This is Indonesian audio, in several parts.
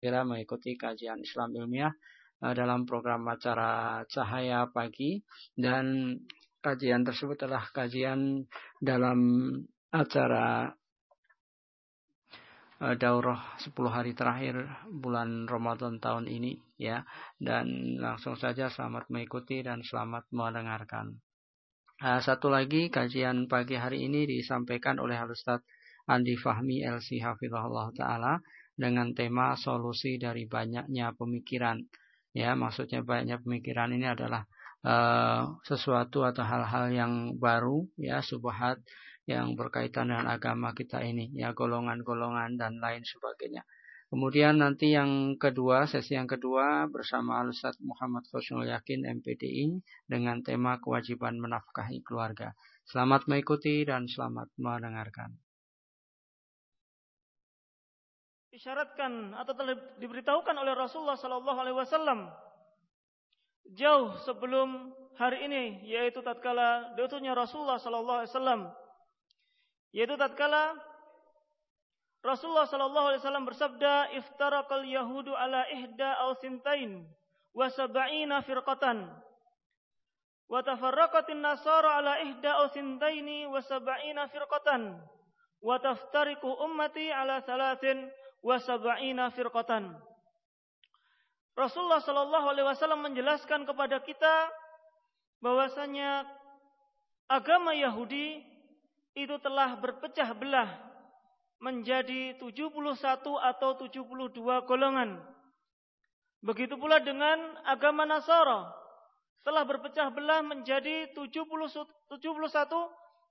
segera mengikuti kajian Islam ilmiah uh, dalam program acara Cahaya Pagi. Dan kajian tersebut adalah kajian dalam acara uh, daurah 10 hari terakhir bulan Ramadan tahun ini ya. Dan langsung saja selamat mengikuti dan selamat mendengarkan. Uh, satu lagi kajian pagi hari ini disampaikan oleh Ustaz Andi Fahmi LC Hafizahullah Ta'ala dengan tema solusi dari banyaknya pemikiran. Ya, maksudnya banyaknya pemikiran ini adalah uh, sesuatu atau hal-hal yang baru, ya, subhat yang berkaitan dengan agama kita ini, ya, golongan-golongan dan lain sebagainya. Kemudian nanti yang kedua, sesi yang kedua bersama Al-Ustaz Muhammad Khusnul Yakin MPDI dengan tema kewajiban menafkahi keluarga. Selamat mengikuti dan selamat mendengarkan. Isyaratkan atau telah diberitahukan oleh Rasulullah Sallallahu Alaihi Wasallam jauh sebelum hari ini, yaitu tatkala diutusnya Rasulullah Sallallahu Alaihi Wasallam, yaitu tatkala Rasulullah sallallahu alaihi wasallam bersabda, "Iftaraqal yahudu ala ihda aw sintain wa sab'ina firqatan." Wa tafarraqatin nasara ala ihda aw sintaini wa sab'ina firqatan. Wa taftariqu ummati ala thalathin wa firqatan. Rasulullah sallallahu alaihi wasallam menjelaskan kepada kita bahwasanya agama Yahudi itu telah berpecah belah menjadi 71 atau 72 golongan. Begitu pula dengan agama Nasara telah berpecah belah menjadi 70, 71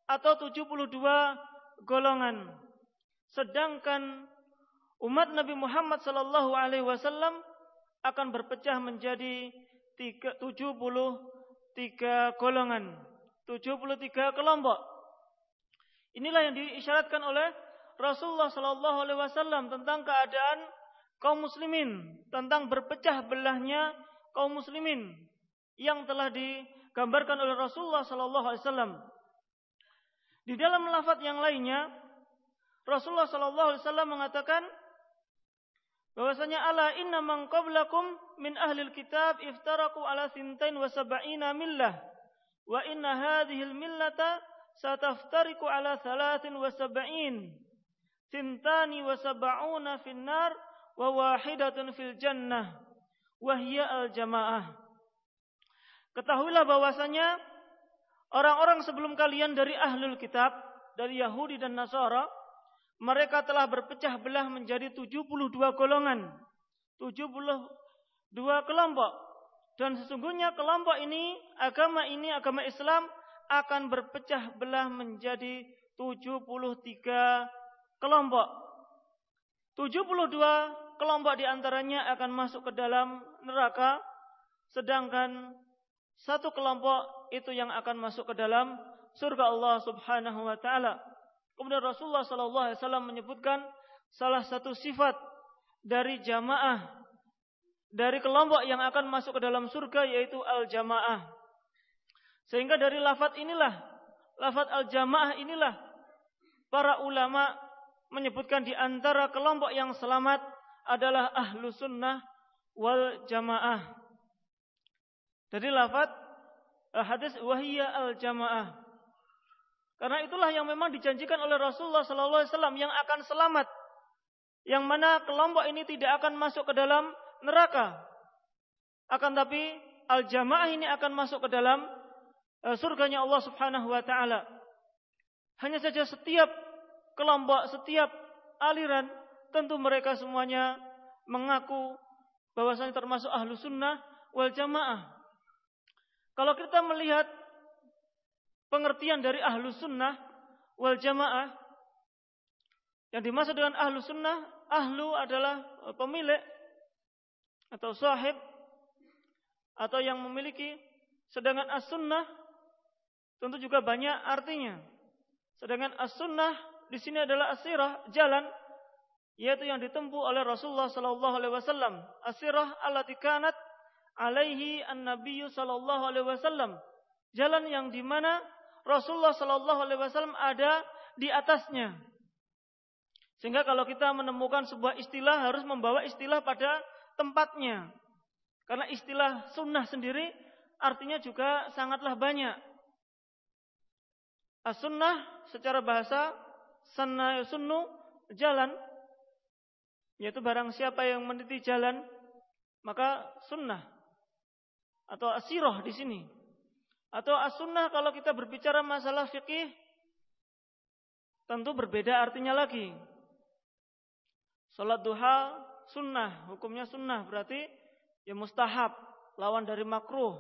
atau 72 golongan. Sedangkan umat Nabi Muhammad sallallahu alaihi wasallam akan berpecah menjadi 73 golongan, 73 kelompok. Inilah yang diisyaratkan oleh Rasulullah Shallallahu Alaihi Wasallam tentang keadaan kaum muslimin, tentang berpecah belahnya kaum muslimin yang telah digambarkan oleh Rasulullah Shallallahu Alaihi Wasallam. Di dalam lafaz yang lainnya, Rasulullah Shallallahu Alaihi Wasallam mengatakan bahwasanya ala inna man qablakum min ahli kitab iftaraku ala sintain wa sab'ina millah. Wa inna hadhihi millata sataftariku ala thalathin wa sab'in Sintani wa sab'una fin nar wa wahidatun fil jannah. Wa hiya al jamaah. Ketahuilah bahwasanya orang-orang sebelum kalian dari ahlul kitab, dari Yahudi dan Nasara, mereka telah berpecah belah menjadi 72 golongan, 72 kelompok. Dan sesungguhnya kelompok ini, agama ini, agama Islam akan berpecah belah menjadi 73 kelompok. 72 kelompok di antaranya akan masuk ke dalam neraka, sedangkan satu kelompok itu yang akan masuk ke dalam surga Allah Subhanahu wa taala. Kemudian Rasulullah sallallahu alaihi wasallam menyebutkan salah satu sifat dari jamaah dari kelompok yang akan masuk ke dalam surga yaitu al-jamaah. Sehingga dari lafaz inilah, lafaz al-jamaah inilah para ulama menyebutkan di antara kelompok yang selamat adalah ahlu sunnah wal jamaah. Jadi lafaz eh, hadis wahiyya al jamaah. Karena itulah yang memang dijanjikan oleh Rasulullah sallallahu alaihi wasallam yang akan selamat. Yang mana kelompok ini tidak akan masuk ke dalam neraka. Akan tapi al jamaah ini akan masuk ke dalam uh, surganya Allah Subhanahu wa taala. Hanya saja setiap kelompok, setiap aliran, tentu mereka semuanya mengaku bahwasanya termasuk ahlu sunnah wal jamaah. Kalau kita melihat pengertian dari ahlu sunnah wal jamaah, yang dimaksud dengan ahlu sunnah, ahlu adalah pemilik atau sahib atau yang memiliki, sedangkan as-sunnah tentu juga banyak artinya. Sedangkan as-sunnah di sini adalah asirah jalan yaitu yang ditempuh oleh Rasulullah sallallahu alaihi wasallam. Asirah allati kanat alaihi an-nabiyyu sallallahu alaihi wasallam. Jalan yang di mana Rasulullah sallallahu alaihi wasallam ada di atasnya. Sehingga kalau kita menemukan sebuah istilah harus membawa istilah pada tempatnya. Karena istilah sunnah sendiri artinya juga sangatlah banyak. As-sunnah secara bahasa sanna sunnu jalan yaitu barang siapa yang meniti jalan maka sunnah atau asiroh di sini atau as-sunnah kalau kita berbicara masalah fikih tentu berbeda artinya lagi. Salat duha sunnah, hukumnya sunnah berarti ya mustahab, lawan dari makruh,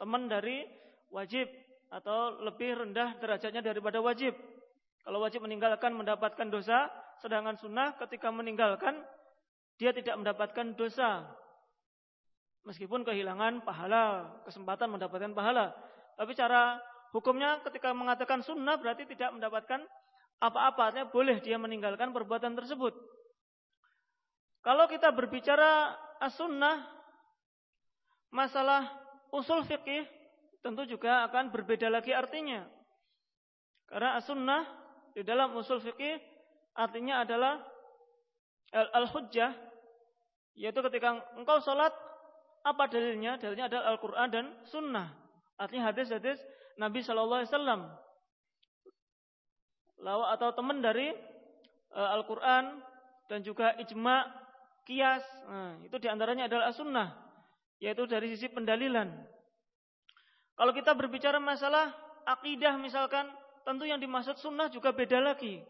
teman dari wajib atau lebih rendah derajatnya daripada wajib. Kalau wajib meninggalkan mendapatkan dosa, sedangkan sunnah ketika meninggalkan dia tidak mendapatkan dosa. Meskipun kehilangan pahala, kesempatan mendapatkan pahala. Tapi cara hukumnya ketika mengatakan sunnah berarti tidak mendapatkan apa-apa. Artinya boleh dia meninggalkan perbuatan tersebut. Kalau kita berbicara as-sunnah, masalah usul fikih tentu juga akan berbeda lagi artinya. Karena as-sunnah di dalam usul fikih artinya adalah al-hujjah yaitu ketika engkau sholat apa dalilnya? Dalilnya adalah Al-Quran dan Sunnah. Artinya hadis-hadis Nabi Shallallahu Alaihi Wasallam. Lawa atau teman dari uh, Al-Quran dan juga ijma, kias. Nah, itu di antaranya adalah sunnah, yaitu dari sisi pendalilan. Kalau kita berbicara masalah akidah misalkan, tentu yang dimaksud sunnah juga beda lagi.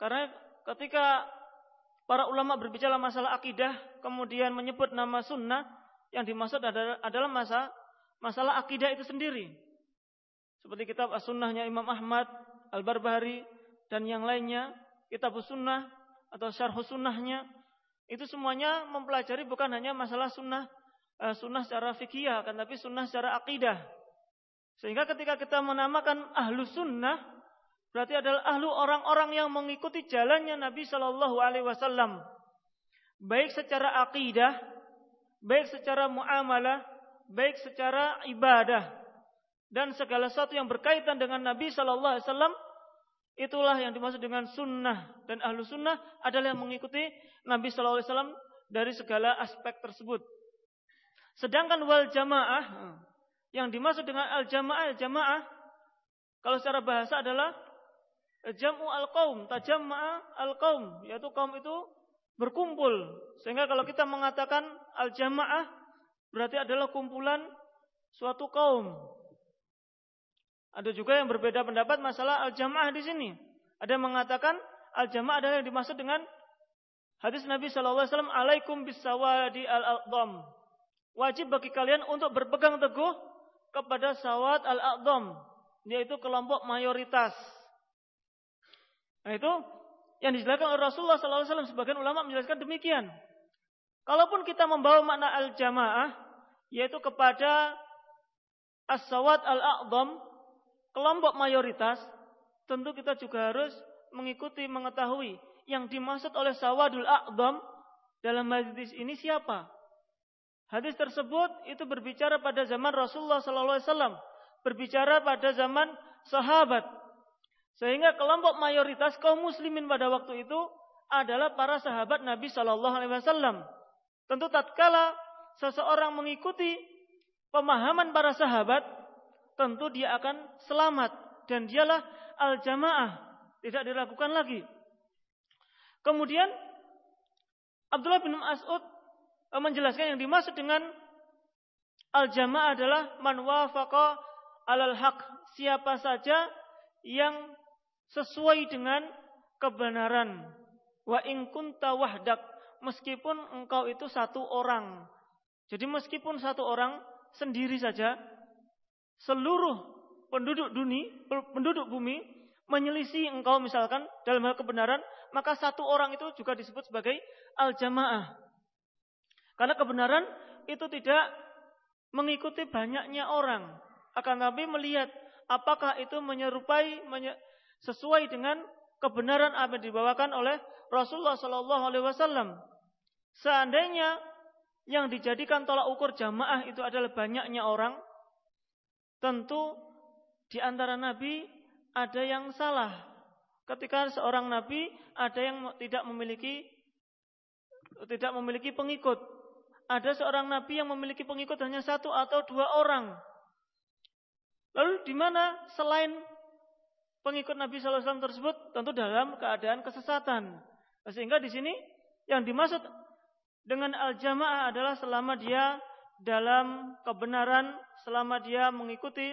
Karena ketika para ulama berbicara masalah akidah, kemudian menyebut nama sunnah, yang dimaksud adalah, masa, masalah akidah itu sendiri. Seperti kitab As-Sunnahnya Imam Ahmad, Al-Barbahari, dan yang lainnya, kitab Sunnah atau Syarh Sunnahnya, itu semuanya mempelajari bukan hanya masalah sunnah, uh, sunnah secara fikih, kan tapi sunnah secara akidah. Sehingga ketika kita menamakan ahlu sunnah, berarti adalah ahlu orang-orang yang mengikuti jalannya Nabi Shallallahu Alaihi Wasallam, baik secara akidah baik secara muamalah, baik secara ibadah dan segala sesuatu yang berkaitan dengan Nabi Shallallahu Alaihi Wasallam itulah yang dimaksud dengan sunnah dan ahlu sunnah adalah yang mengikuti Nabi Shallallahu Alaihi Wasallam dari segala aspek tersebut. Sedangkan wal jamaah yang dimaksud dengan al jamaah al jamaah kalau secara bahasa adalah jamu al kaum tajamma al kaum yaitu kaum itu berkumpul. Sehingga kalau kita mengatakan al-jamaah berarti adalah kumpulan suatu kaum. Ada juga yang berbeda pendapat masalah al-jamaah di sini. Ada yang mengatakan al-jamaah adalah yang dimaksud dengan hadis Nabi sallallahu alaihi wasallam alaikum bisawadi al-aqdam. Wajib bagi kalian untuk berpegang teguh kepada sawat al-aqdam, yaitu kelompok mayoritas. Nah itu yang dijelaskan oleh Rasulullah SAW sebagian ulama menjelaskan demikian. Kalaupun kita membawa makna al-jamaah yaitu kepada as-sawat al-a'dham, kelompok mayoritas, tentu kita juga harus mengikuti mengetahui yang dimaksud oleh sawadul a'dham dalam hadis ini siapa? Hadis tersebut itu berbicara pada zaman Rasulullah SAW, berbicara pada zaman sahabat, sehingga kelompok mayoritas kaum muslimin pada waktu itu adalah para sahabat Nabi Shallallahu Alaihi Wasallam. Tentu tatkala seseorang mengikuti pemahaman para sahabat, tentu dia akan selamat dan dialah al jamaah tidak dilakukan lagi. Kemudian Abdullah bin Mas'ud eh, menjelaskan yang dimaksud dengan al jamaah adalah man wafaqa alal haq siapa saja yang sesuai dengan kebenaran. Wa in kunta wahdak meskipun engkau itu satu orang. Jadi meskipun satu orang sendiri saja seluruh penduduk dunia, penduduk bumi menyelisih engkau misalkan dalam hal kebenaran, maka satu orang itu juga disebut sebagai al-jamaah. Karena kebenaran itu tidak mengikuti banyaknya orang, akan tapi melihat apakah itu menyerupai sesuai dengan kebenaran apa yang dibawakan oleh Rasulullah Shallallahu Alaihi Wasallam. Seandainya yang dijadikan tolak ukur jamaah itu adalah banyaknya orang, tentu di antara nabi ada yang salah, ketika seorang nabi ada yang tidak memiliki tidak memiliki pengikut. Ada seorang nabi yang memiliki pengikut hanya satu atau dua orang. Lalu di mana selain pengikut Nabi SAW tersebut tentu dalam keadaan kesesatan. Sehingga di sini yang dimaksud dengan al-jamaah adalah selama dia dalam kebenaran, selama dia mengikuti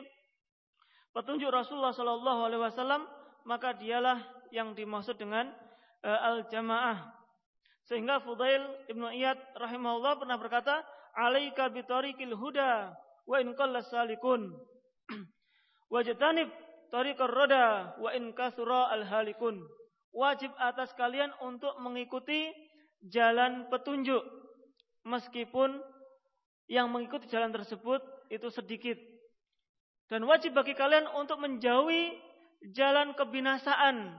petunjuk Rasulullah SAW, maka dialah yang dimaksud dengan uh, al-jamaah. Sehingga Fudail Ibnu Iyad rahimahullah pernah berkata, "Alaika bitariqil huda wa in salikun." Wajtanib tariqar roda wa in kasura al halikun. Wajib atas kalian untuk mengikuti jalan petunjuk meskipun yang mengikuti jalan tersebut itu sedikit. Dan wajib bagi kalian untuk menjauhi jalan kebinasaan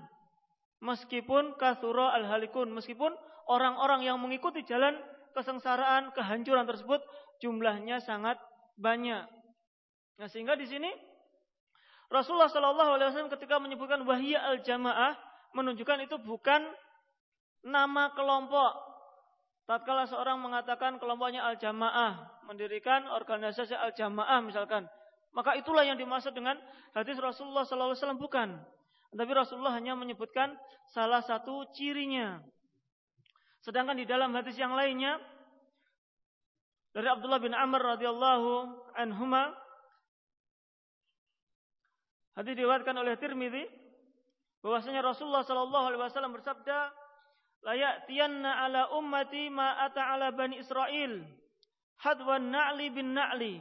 meskipun kasura al halikun, meskipun orang-orang yang mengikuti jalan kesengsaraan, kehancuran tersebut jumlahnya sangat banyak. Nah, sehingga di sini Rasulullah Shallallahu Alaihi Wasallam ketika menyebutkan wahia al jamaah menunjukkan itu bukan nama kelompok. Tatkala seorang mengatakan kelompoknya al jamaah mendirikan organisasi al jamaah misalkan, maka itulah yang dimaksud dengan hadis Rasulullah Shallallahu Alaihi Wasallam bukan. Tapi Rasulullah hanya menyebutkan salah satu cirinya. Sedangkan di dalam hadis yang lainnya dari Abdullah bin Amr radhiyallahu anhuma Hadis diriwayatkan oleh Tirmizi bahwasanya Rasulullah sallallahu alaihi wasallam bersabda, "La ya'tiyanna ala ummati ma ata ala bani Israil, hadwan na'li bin na'li,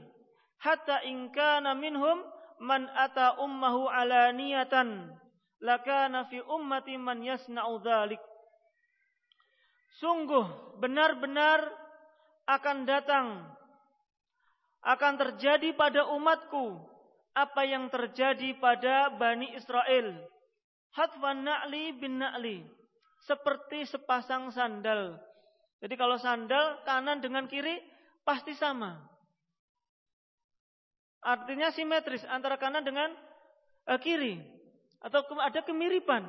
hatta in kana minhum man ata ummahu ala niyatan, lakana fi ummati man yasna'u dzalik." Sungguh benar-benar akan datang akan terjadi pada umatku apa yang terjadi pada Bani Israel. Hatwan na'li bin na'li. Seperti sepasang sandal. Jadi kalau sandal kanan dengan kiri pasti sama. Artinya simetris antara kanan dengan uh, kiri. Atau ada kemiripan.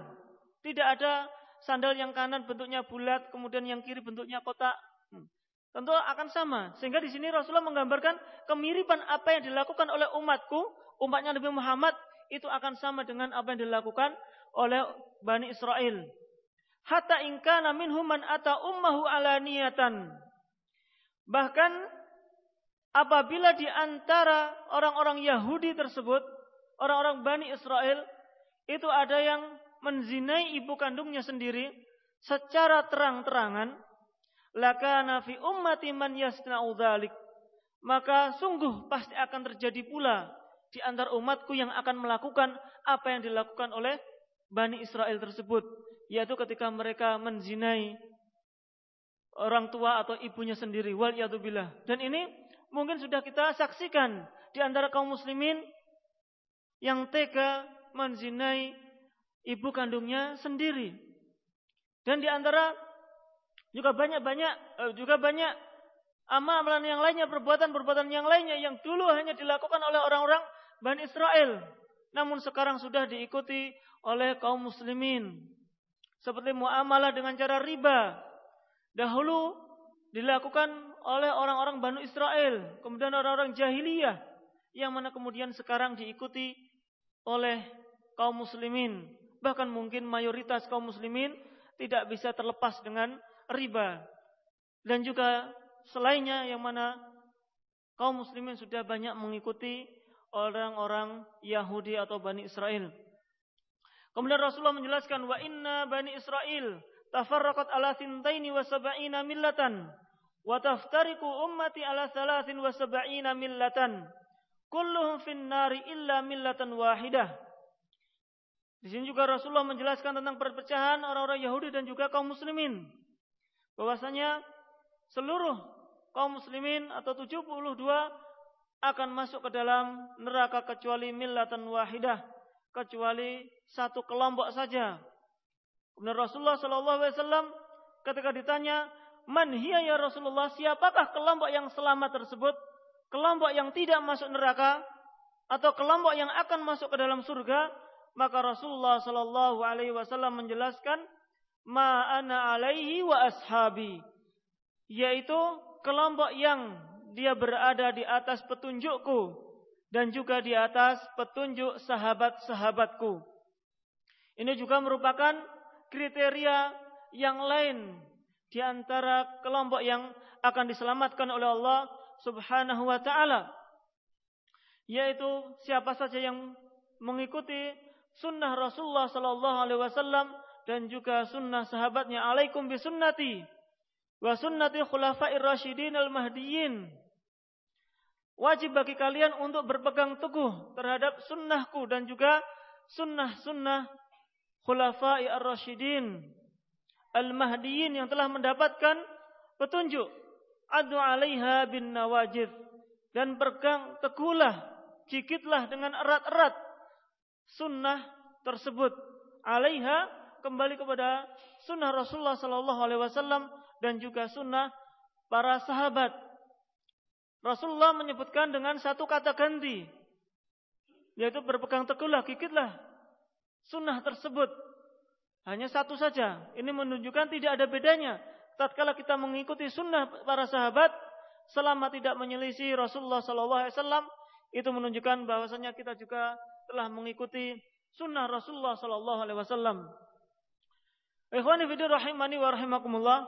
Tidak ada sandal yang kanan bentuknya bulat, kemudian yang kiri bentuknya kotak. Hmm. Tentu akan sama. Sehingga di sini Rasulullah menggambarkan kemiripan apa yang dilakukan oleh umatku umatnya Nabi Muhammad itu akan sama dengan apa yang dilakukan oleh Bani Israel. Hatta ingkana minhum man ata ummahu alaniyatan. Bahkan apabila di antara orang-orang Yahudi tersebut, orang-orang Bani Israel, itu ada yang menzinai ibu kandungnya sendiri secara terang-terangan, lakana fi ummati man yasna'u. Maka sungguh pasti akan terjadi pula di antara umatku yang akan melakukan apa yang dilakukan oleh Bani Israel tersebut. Yaitu ketika mereka menzinai orang tua atau ibunya sendiri. Wal Dan ini mungkin sudah kita saksikan di antara kaum muslimin yang tega menzinai ibu kandungnya sendiri. Dan di antara juga banyak-banyak eh, juga banyak amalan yang lainnya, perbuatan-perbuatan yang lainnya yang dulu hanya dilakukan oleh orang-orang Bani Israel. Namun sekarang sudah diikuti oleh kaum muslimin. Seperti muamalah dengan cara riba. Dahulu dilakukan oleh orang-orang Bani Israel. Kemudian orang-orang jahiliyah. Yang mana kemudian sekarang diikuti oleh kaum muslimin. Bahkan mungkin mayoritas kaum muslimin tidak bisa terlepas dengan riba. Dan juga selainnya yang mana kaum muslimin sudah banyak mengikuti orang-orang Yahudi atau Bani Israel. Kemudian Rasulullah menjelaskan wa inna Bani Israel tafarraqat ala thintaini wa sab'ina millatan wa taftariqu ummati ala thalathin wa sab'ina millatan kulluhum fin nari illa millatan wahidah. Di sini juga Rasulullah menjelaskan tentang perpecahan orang-orang Yahudi dan juga kaum muslimin. Bahwasanya seluruh kaum muslimin atau 72 akan masuk ke dalam neraka kecuali millatan wahidah, kecuali satu kelompok saja. Kemudian Rasulullah Shallallahu Alaihi Wasallam ketika ditanya, man hiya ya Rasulullah, siapakah kelompok yang selamat tersebut? Kelompok yang tidak masuk neraka atau kelompok yang akan masuk ke dalam surga? maka Rasulullah sallallahu alaihi wasallam menjelaskan ma ana alaihi wa ashabi yaitu kelompok yang dia berada di atas petunjukku dan juga di atas petunjuk sahabat-sahabatku. Ini juga merupakan kriteria yang lain di antara kelompok yang akan diselamatkan oleh Allah Subhanahu wa taala. Yaitu siapa saja yang mengikuti sunnah Rasulullah sallallahu alaihi wasallam dan juga sunnah sahabatnya alaikum bisunnati wa sunnati khulafa'ir rasyidin al-mahdiyyin wajib bagi kalian untuk berpegang teguh terhadap sunnahku dan juga sunnah-sunnah khulafai ar-rasyidin al-mahdiyyin yang telah mendapatkan petunjuk. Adu alaiha bin nawajid. Dan pegang teguhlah gigitlah dengan erat-erat sunnah tersebut. Alaiha kembali kepada sunnah Rasulullah sallallahu alaihi wasallam dan juga sunnah para sahabat Rasulullah menyebutkan dengan satu kata ganti. Yaitu berpegang teguhlah, gigitlah. Sunnah tersebut. Hanya satu saja. Ini menunjukkan tidak ada bedanya. Tatkala kita mengikuti sunnah para sahabat. Selama tidak menyelisih Rasulullah SAW. Itu menunjukkan bahwasanya kita juga telah mengikuti sunnah Rasulullah SAW. Ikhwani fidir rahimani wa rahimakumullah.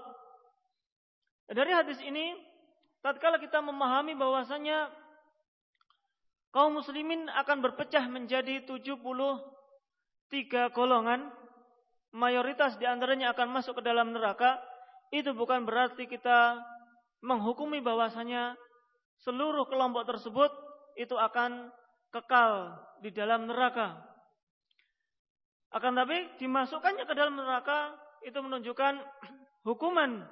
Dari hadis ini tatkala kita memahami bahwasanya kaum muslimin akan berpecah menjadi 73 golongan, mayoritas di antaranya akan masuk ke dalam neraka, itu bukan berarti kita menghukumi bahwasanya seluruh kelompok tersebut itu akan kekal di dalam neraka. Akan tapi dimasukkannya ke dalam neraka itu menunjukkan hukuman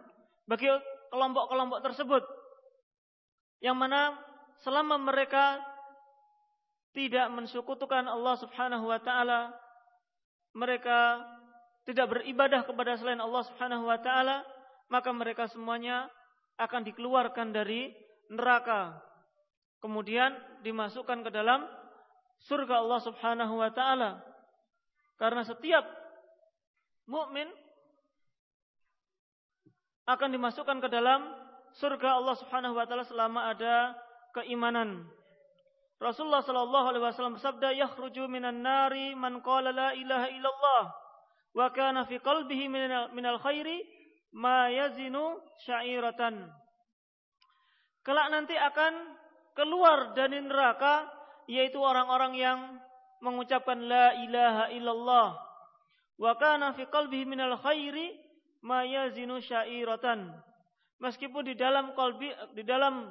bagi kelompok-kelompok tersebut yang mana selama mereka tidak mensyukutukan Allah Subhanahu wa taala, mereka tidak beribadah kepada selain Allah Subhanahu wa taala, maka mereka semuanya akan dikeluarkan dari neraka. Kemudian dimasukkan ke dalam surga Allah Subhanahu wa taala. Karena setiap mukmin akan dimasukkan ke dalam surga Allah Subhanahu wa taala selama ada keimanan. Rasulullah sallallahu alaihi wasallam bersabda, "Yakhruju minan nari man qala la ilaha illallah wa kana fi qalbihi minal khairi ma yazinu sya'iratan." Kelak nanti akan keluar dari neraka yaitu orang-orang yang mengucapkan la ilaha illallah wa kana fi qalbihi minal khairi ma yazinu sya'iratan meskipun di dalam kolbi, di dalam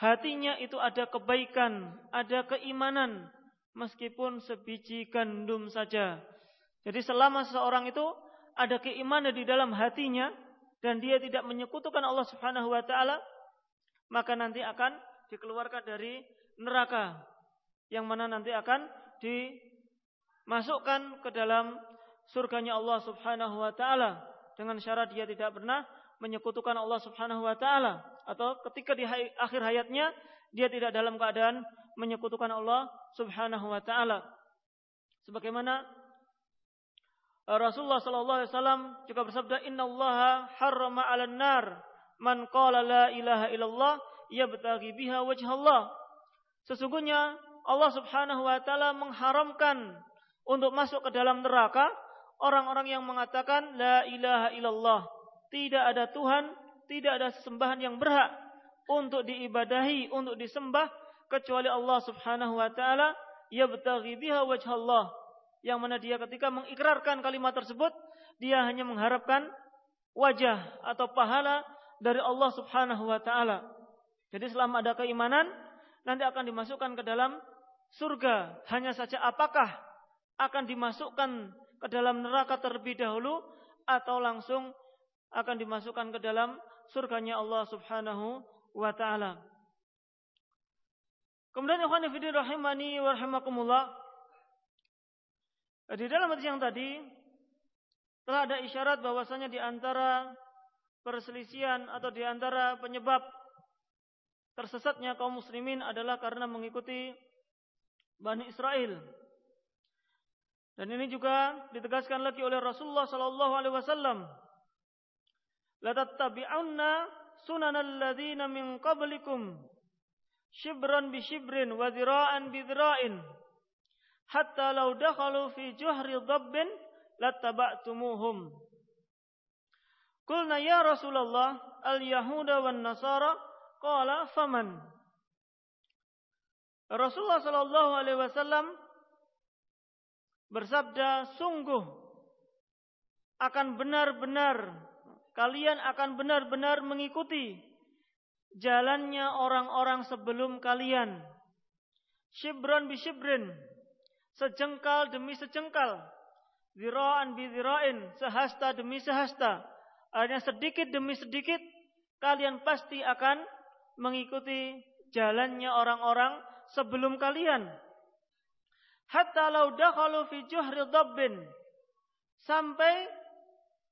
hatinya itu ada kebaikan, ada keimanan, meskipun sebiji gandum saja. Jadi selama seseorang itu ada keimanan di dalam hatinya dan dia tidak menyekutukan Allah Subhanahu wa taala, maka nanti akan dikeluarkan dari neraka yang mana nanti akan dimasukkan ke dalam surganya Allah Subhanahu wa taala dengan syarat dia tidak pernah menyekutukan Allah Subhanahu wa taala atau ketika di akhir hayatnya dia tidak dalam keadaan menyekutukan Allah Subhanahu wa taala. Sebagaimana uh, Rasulullah sallallahu alaihi wasallam juga bersabda innallaha harrama 'alan nar man qala la ilaha illallah yabtaghi biha wajhallah. Sesungguhnya Allah Subhanahu wa taala mengharamkan untuk masuk ke dalam neraka orang-orang yang mengatakan la ilaha illallah tidak ada Tuhan, tidak ada sesembahan yang berhak untuk diibadahi, untuk disembah kecuali Allah Subhanahu wa taala yabtaghi biha wajhallah. Yang mana dia ketika mengikrarkan kalimat tersebut, dia hanya mengharapkan wajah atau pahala dari Allah Subhanahu wa taala. Jadi selama ada keimanan, nanti akan dimasukkan ke dalam surga. Hanya saja apakah akan dimasukkan ke dalam neraka terlebih dahulu atau langsung akan dimasukkan ke dalam surganya Allah Subhanahu wa taala. Kemudian ikhwan fillah rahimani wa rahimakumullah. Di dalam hadis yang tadi telah ada isyarat bahwasanya di antara perselisihan atau di antara penyebab tersesatnya kaum muslimin adalah karena mengikuti Bani Israel. Dan ini juga ditegaskan lagi oleh Rasulullah sallallahu alaihi wasallam. La tattabi'unna sunanal ladzina min qablikum shibran bi shibrin wa dhira'an bi dhira'in hatta law dakhalu fi juhri dhabbin lattaba'tumuhum. Qulna ya Rasulullah al-yahuda wan nasara qala faman Rasulullah sallallahu alaihi wasallam bersabda, sungguh akan benar-benar kalian akan benar-benar mengikuti jalannya orang-orang sebelum kalian. Shibran bi shibrin, sejengkal demi sejengkal, ziraan bi zirain, sehasta demi sehasta. Hanya sedikit demi sedikit kalian pasti akan mengikuti jalannya orang-orang sebelum kalian. Hatta law dakhalu fi juhri dhabbin sampai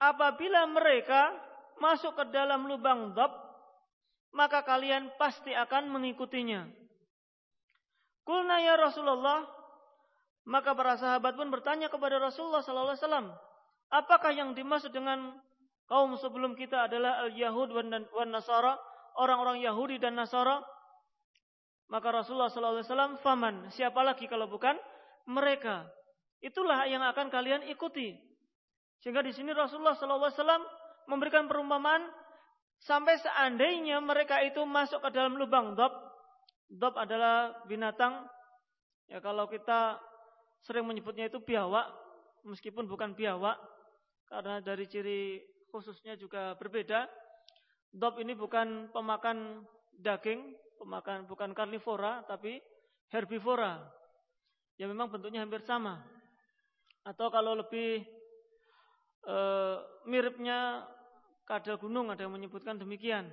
apabila mereka masuk ke dalam lubang dhab maka kalian pasti akan mengikutinya Kulna ya Rasulullah maka para sahabat pun bertanya kepada Rasulullah sallallahu alaihi wasallam apakah yang dimaksud dengan kaum sebelum kita adalah al-Yahud wan Nasara orang-orang Yahudi dan Nasara maka Rasulullah sallallahu alaihi wasallam faman siapa lagi kalau bukan mereka. Itulah yang akan kalian ikuti. Sehingga di sini Rasulullah SAW memberikan perumpamaan sampai seandainya mereka itu masuk ke dalam lubang dob. Dob adalah binatang. Ya kalau kita sering menyebutnya itu biawak, meskipun bukan biawak, karena dari ciri khususnya juga berbeda. Dob ini bukan pemakan daging, pemakan bukan karnivora, tapi herbivora yang memang bentuknya hampir sama. Atau kalau lebih e, miripnya kadal gunung ada yang menyebutkan demikian.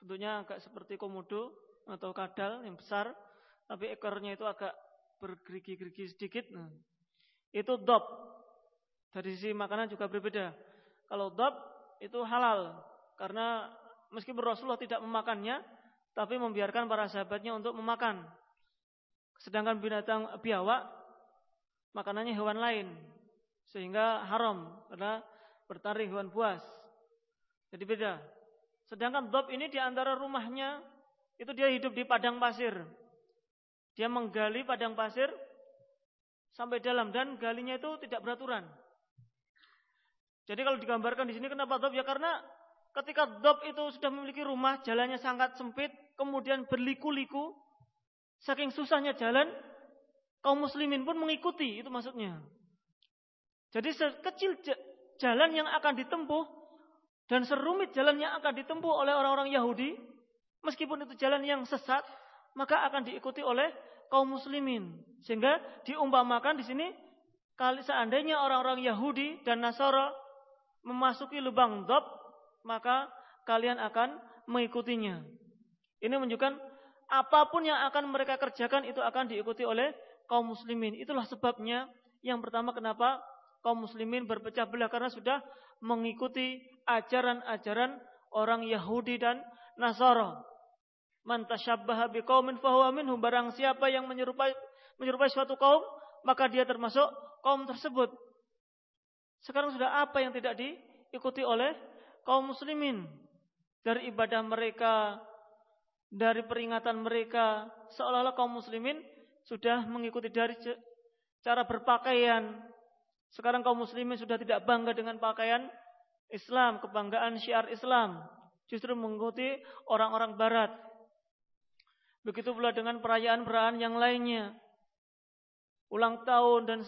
Bentuknya agak seperti komodo atau kadal yang besar, tapi ekornya itu agak bergerigi-gerigi sedikit. Nah, itu dop. Dari sisi makanan juga berbeda. Kalau dop itu halal karena meskipun Rasulullah tidak memakannya, tapi membiarkan para sahabatnya untuk memakan. Sedangkan binatang biawak makanannya hewan lain sehingga haram karena bertaring hewan buas. Jadi beda. Sedangkan dob ini di antara rumahnya itu dia hidup di padang pasir. Dia menggali padang pasir sampai dalam dan galinya itu tidak beraturan. Jadi kalau digambarkan di sini kenapa dob ya karena ketika dob itu sudah memiliki rumah jalannya sangat sempit kemudian berliku-liku Saking susahnya jalan, kaum muslimin pun mengikuti, itu maksudnya. Jadi sekecil jalan yang akan ditempuh dan serumit jalan yang akan ditempuh oleh orang-orang Yahudi, meskipun itu jalan yang sesat, maka akan diikuti oleh kaum muslimin. Sehingga diumpamakan di sini kali seandainya orang-orang Yahudi dan Nasara memasuki lubang dob, maka kalian akan mengikutinya. Ini menunjukkan apa pun yang akan mereka kerjakan itu akan diikuti oleh kaum muslimin. Itulah sebabnya yang pertama kenapa kaum muslimin berpecah belah karena sudah mengikuti ajaran-ajaran orang Yahudi dan Nasara. Man tasyabbaha biqaumin fahuwa minhum. Barang siapa yang menyerupai menyerupai suatu kaum, maka dia termasuk kaum tersebut. Sekarang sudah apa yang tidak diikuti oleh kaum muslimin? Dari ibadah mereka, dari peringatan mereka seolah-olah kaum muslimin sudah mengikuti dari cara berpakaian. Sekarang kaum muslimin sudah tidak bangga dengan pakaian Islam, kebanggaan syiar Islam, justru mengikuti orang-orang barat. Begitu pula dengan perayaan-perayaan yang lainnya. Ulang tahun dan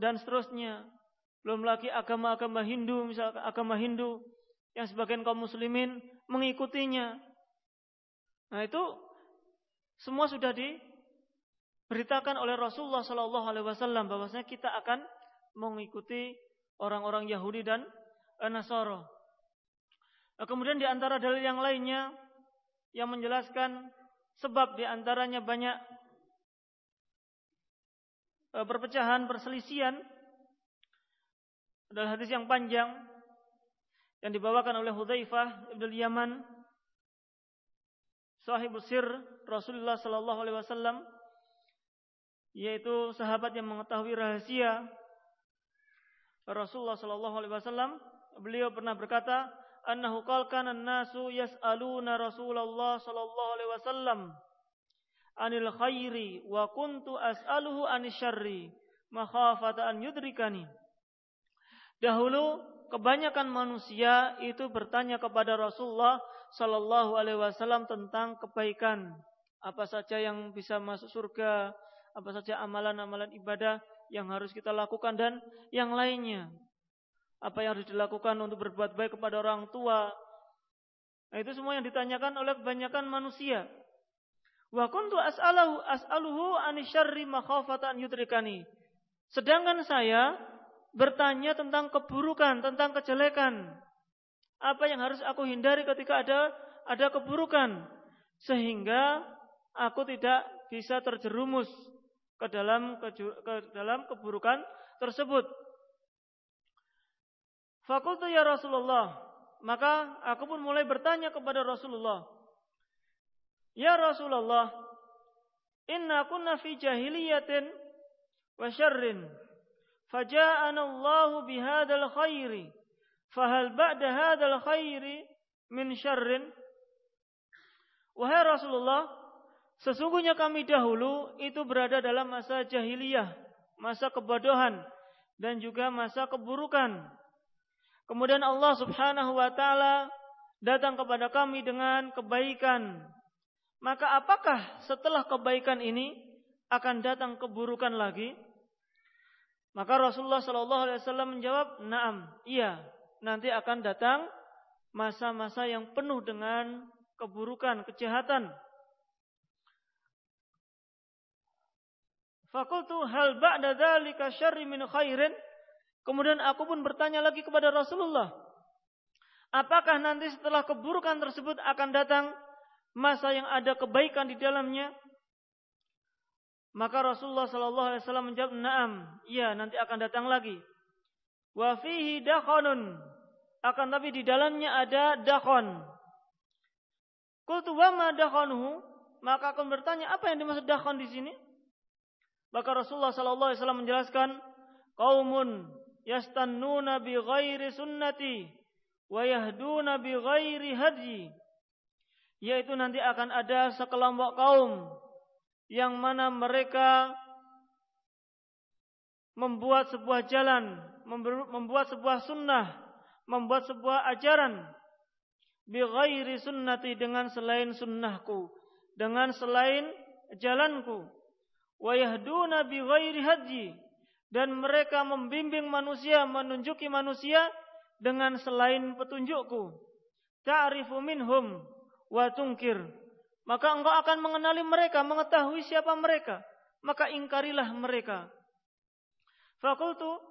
dan seterusnya. Belum lagi agama-agama Hindu, misalkan agama Hindu yang sebagian kaum muslimin mengikutinya Nah itu semua sudah diberitakan oleh Rasulullah Shallallahu Alaihi Wasallam bahwasanya kita akan mengikuti orang-orang Yahudi dan Nasara. Nah, kemudian di antara dalil yang lainnya yang menjelaskan sebab di antaranya banyak eh, perpecahan, perselisihan adalah hadis yang panjang yang dibawakan oleh Hudzaifah bin Yaman sahibu sir Rasulullah sallallahu alaihi wasallam yaitu sahabat yang mengetahui rahasia Rasulullah sallallahu alaihi wasallam beliau pernah berkata annahu an-nasu yas'aluna Rasulullah sallallahu alaihi wasallam anil khairi wa kuntu as'aluhu anis syarri makhafata an yudrikani Dahulu kebanyakan manusia itu bertanya kepada Rasulullah sallallahu alaihi wasallam tentang kebaikan, apa saja yang bisa masuk surga, apa saja amalan-amalan ibadah yang harus kita lakukan dan yang lainnya. Apa yang harus dilakukan untuk berbuat baik kepada orang tua. Nah, itu semua yang ditanyakan oleh kebanyakan manusia. Wa kuntu as'aluhu as'aluhu anisyarri makhafatan yudrikani. Sedangkan saya bertanya tentang keburukan, tentang kejelekan. Apa yang harus aku hindari ketika ada ada keburukan sehingga aku tidak bisa terjerumus ke dalam ke dalam keburukan tersebut. Fakultu ya Rasulullah, maka aku pun mulai bertanya kepada Rasulullah. Ya Rasulullah, inna kunna fi jahiliyatin wa syarrin. Faja'ana Allah bihadal khairi. Fahal ba'da hadal khairi min syarrin? Wahai Rasulullah, sesungguhnya kami dahulu itu berada dalam masa jahiliyah masa kebodohan dan juga masa keburukan kemudian Allah Subhanahu wa taala datang kepada kami dengan kebaikan maka apakah setelah kebaikan ini akan datang keburukan lagi maka Rasulullah Shallallahu Alaihi Wasallam menjawab, "Naam, iya. Nanti akan datang masa-masa yang penuh dengan keburukan, kejahatan." Fakultu hal ba'da dzalika syarri min khairin? Kemudian aku pun bertanya lagi kepada Rasulullah, apakah nanti setelah keburukan tersebut akan datang masa yang ada kebaikan di dalamnya? Maka Rasulullah sallallahu alaihi wasallam menjawab, "Na'am, iya nanti akan datang lagi." Wa fihi dakhonun. Akan tapi di dalamnya ada dakhon. Qultu wa ma dakhonuhu? Maka akan bertanya, apa yang dimaksud dakhon di sini? Maka Rasulullah sallallahu alaihi wasallam menjelaskan, "Qaumun yastannuna bi ghairi sunnati wa yahduna bi ghairi hadyi." Yaitu nanti akan ada sekelompok kaum yang mana mereka membuat sebuah jalan, membuat sebuah sunnah, membuat sebuah ajaran bighairi sunnati dengan selain sunnahku, dengan selain jalanku. Wa yahduna bighairi hadji dan mereka membimbing manusia, menunjuki manusia dengan selain petunjukku. Ta'rifu minhum wa tunkir maka engkau akan mengenali mereka, mengetahui siapa mereka. Maka ingkarilah mereka. Fakultu,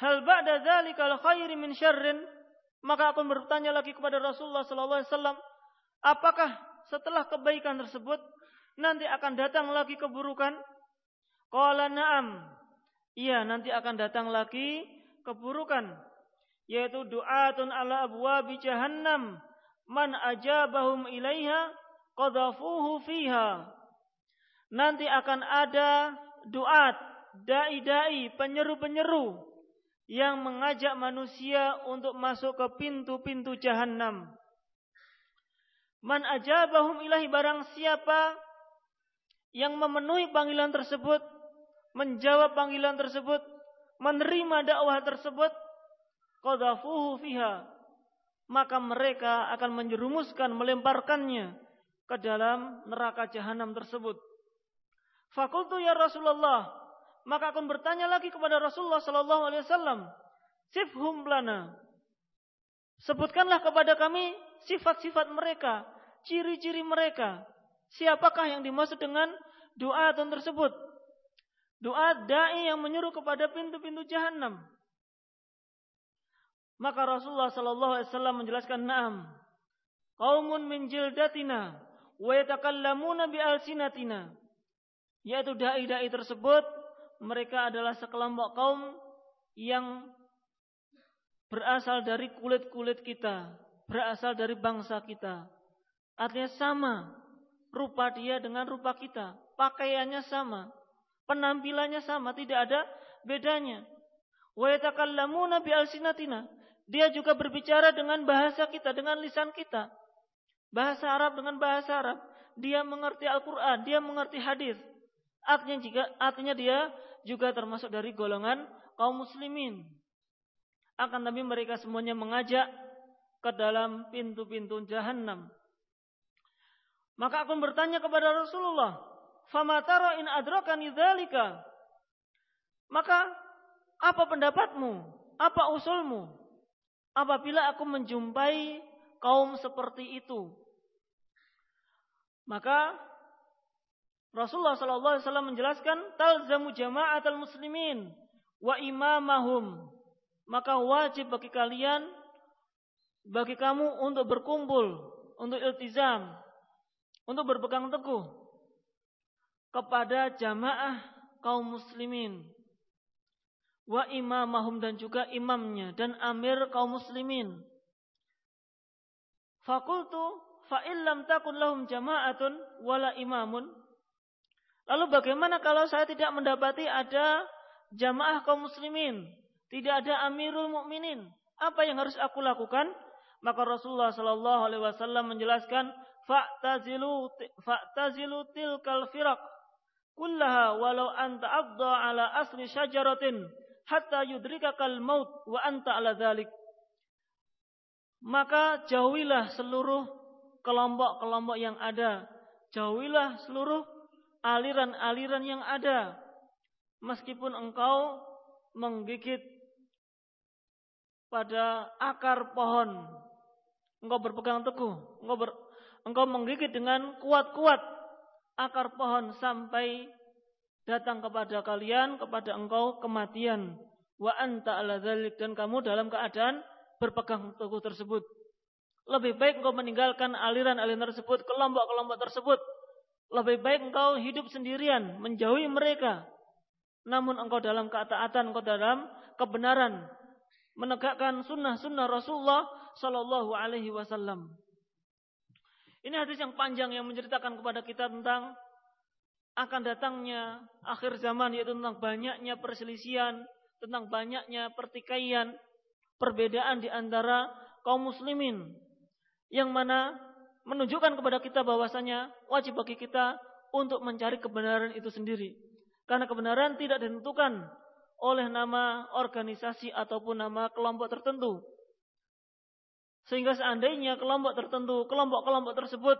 hal ba'da dzalika al-khairi min syarrin? Maka aku bertanya lagi kepada Rasulullah sallallahu alaihi wasallam, apakah setelah kebaikan tersebut nanti akan datang lagi keburukan? Qala na'am. Iya, nanti akan datang lagi keburukan, yaitu du'atun ala abwabi jahannam man ajabahum ilaiha qadhafuhu fiha. Nanti akan ada duat, dai-dai, penyeru-penyeru yang mengajak manusia untuk masuk ke pintu-pintu jahanam. Man ajabahum ilahi barang siapa yang memenuhi panggilan tersebut, menjawab panggilan tersebut, menerima dakwah tersebut, qadhafuhu fiha. Maka mereka akan menjerumuskan, melemparkannya ke dalam neraka jahanam tersebut. Fakultu ya Rasulullah, maka aku bertanya lagi kepada Rasulullah sallallahu alaihi wasallam, sifhum lana. Sebutkanlah kepada kami sifat-sifat mereka, ciri-ciri mereka. Siapakah yang dimaksud dengan doa tersebut? Doa dai yang menyuruh kepada pintu-pintu jahanam. Maka Rasulullah sallallahu alaihi wasallam menjelaskan, "Na'am. Qaumun min jildatina wa yatakallamuna bi alsinatina yaitu dai-dai tersebut mereka adalah sekelompok kaum yang berasal dari kulit-kulit kita, berasal dari bangsa kita. Artinya sama, rupa dia dengan rupa kita, pakaiannya sama, penampilannya sama, tidak ada bedanya. Wa yatakallamuna bi alsinatina. Dia juga berbicara dengan bahasa kita, dengan lisan kita. Bahasa Arab dengan bahasa Arab. Dia mengerti Al-Quran, dia mengerti hadis. Artinya jika artinya dia juga termasuk dari golongan kaum muslimin. Akan tapi mereka semuanya mengajak ke dalam pintu-pintu jahanam. Maka aku bertanya kepada Rasulullah, "Famatara in adrakani dzalika?" Maka apa pendapatmu? Apa usulmu? Apabila aku menjumpai kaum seperti itu. Maka Rasulullah sallallahu alaihi wasallam menjelaskan talzamu jama'atul muslimin wa imamahum. Maka wajib bagi kalian bagi kamu untuk berkumpul, untuk iltizam, untuk berpegang teguh kepada jamaah kaum muslimin wa imamahum dan juga imamnya dan amir kaum muslimin. Fakultu fa illam takun lahum jama'atun wala imamun. Lalu bagaimana kalau saya tidak mendapati ada jamaah kaum muslimin, tidak ada amirul mukminin? Apa yang harus aku lakukan? Maka Rasulullah Shallallahu Alaihi Wasallam menjelaskan, fa'tazilu fa'tazilu tilkal firaq kullaha walau anta abda ala asli syajaratin hatta yudrikakal maut wa anta ala dhalik. Maka jauhilah seluruh kelompok-kelompok yang ada. Jauhilah seluruh aliran-aliran yang ada. Meskipun engkau menggigit pada akar pohon Engkau berpegang teguh, engkau ber, engkau menggigit dengan kuat-kuat akar pohon sampai datang kepada kalian kepada engkau kematian wa anta ala dzalik dan kamu dalam keadaan berpegang teguh tersebut. Lebih baik engkau meninggalkan aliran-aliran tersebut, kelompok-kelompok tersebut. Lebih baik engkau hidup sendirian, menjauhi mereka. Namun engkau dalam ketaatan, engkau dalam kebenaran, menegakkan sunnah-sunnah Rasulullah Sallallahu Alaihi Wasallam. Ini hadis yang panjang yang menceritakan kepada kita tentang akan datangnya akhir zaman yaitu tentang banyaknya perselisihan, tentang banyaknya pertikaian, perbedaan di antara kaum muslimin yang mana menunjukkan kepada kita bahwasanya wajib bagi kita untuk mencari kebenaran itu sendiri. Karena kebenaran tidak ditentukan oleh nama organisasi ataupun nama kelompok tertentu. Sehingga seandainya kelompok tertentu, kelompok-kelompok tersebut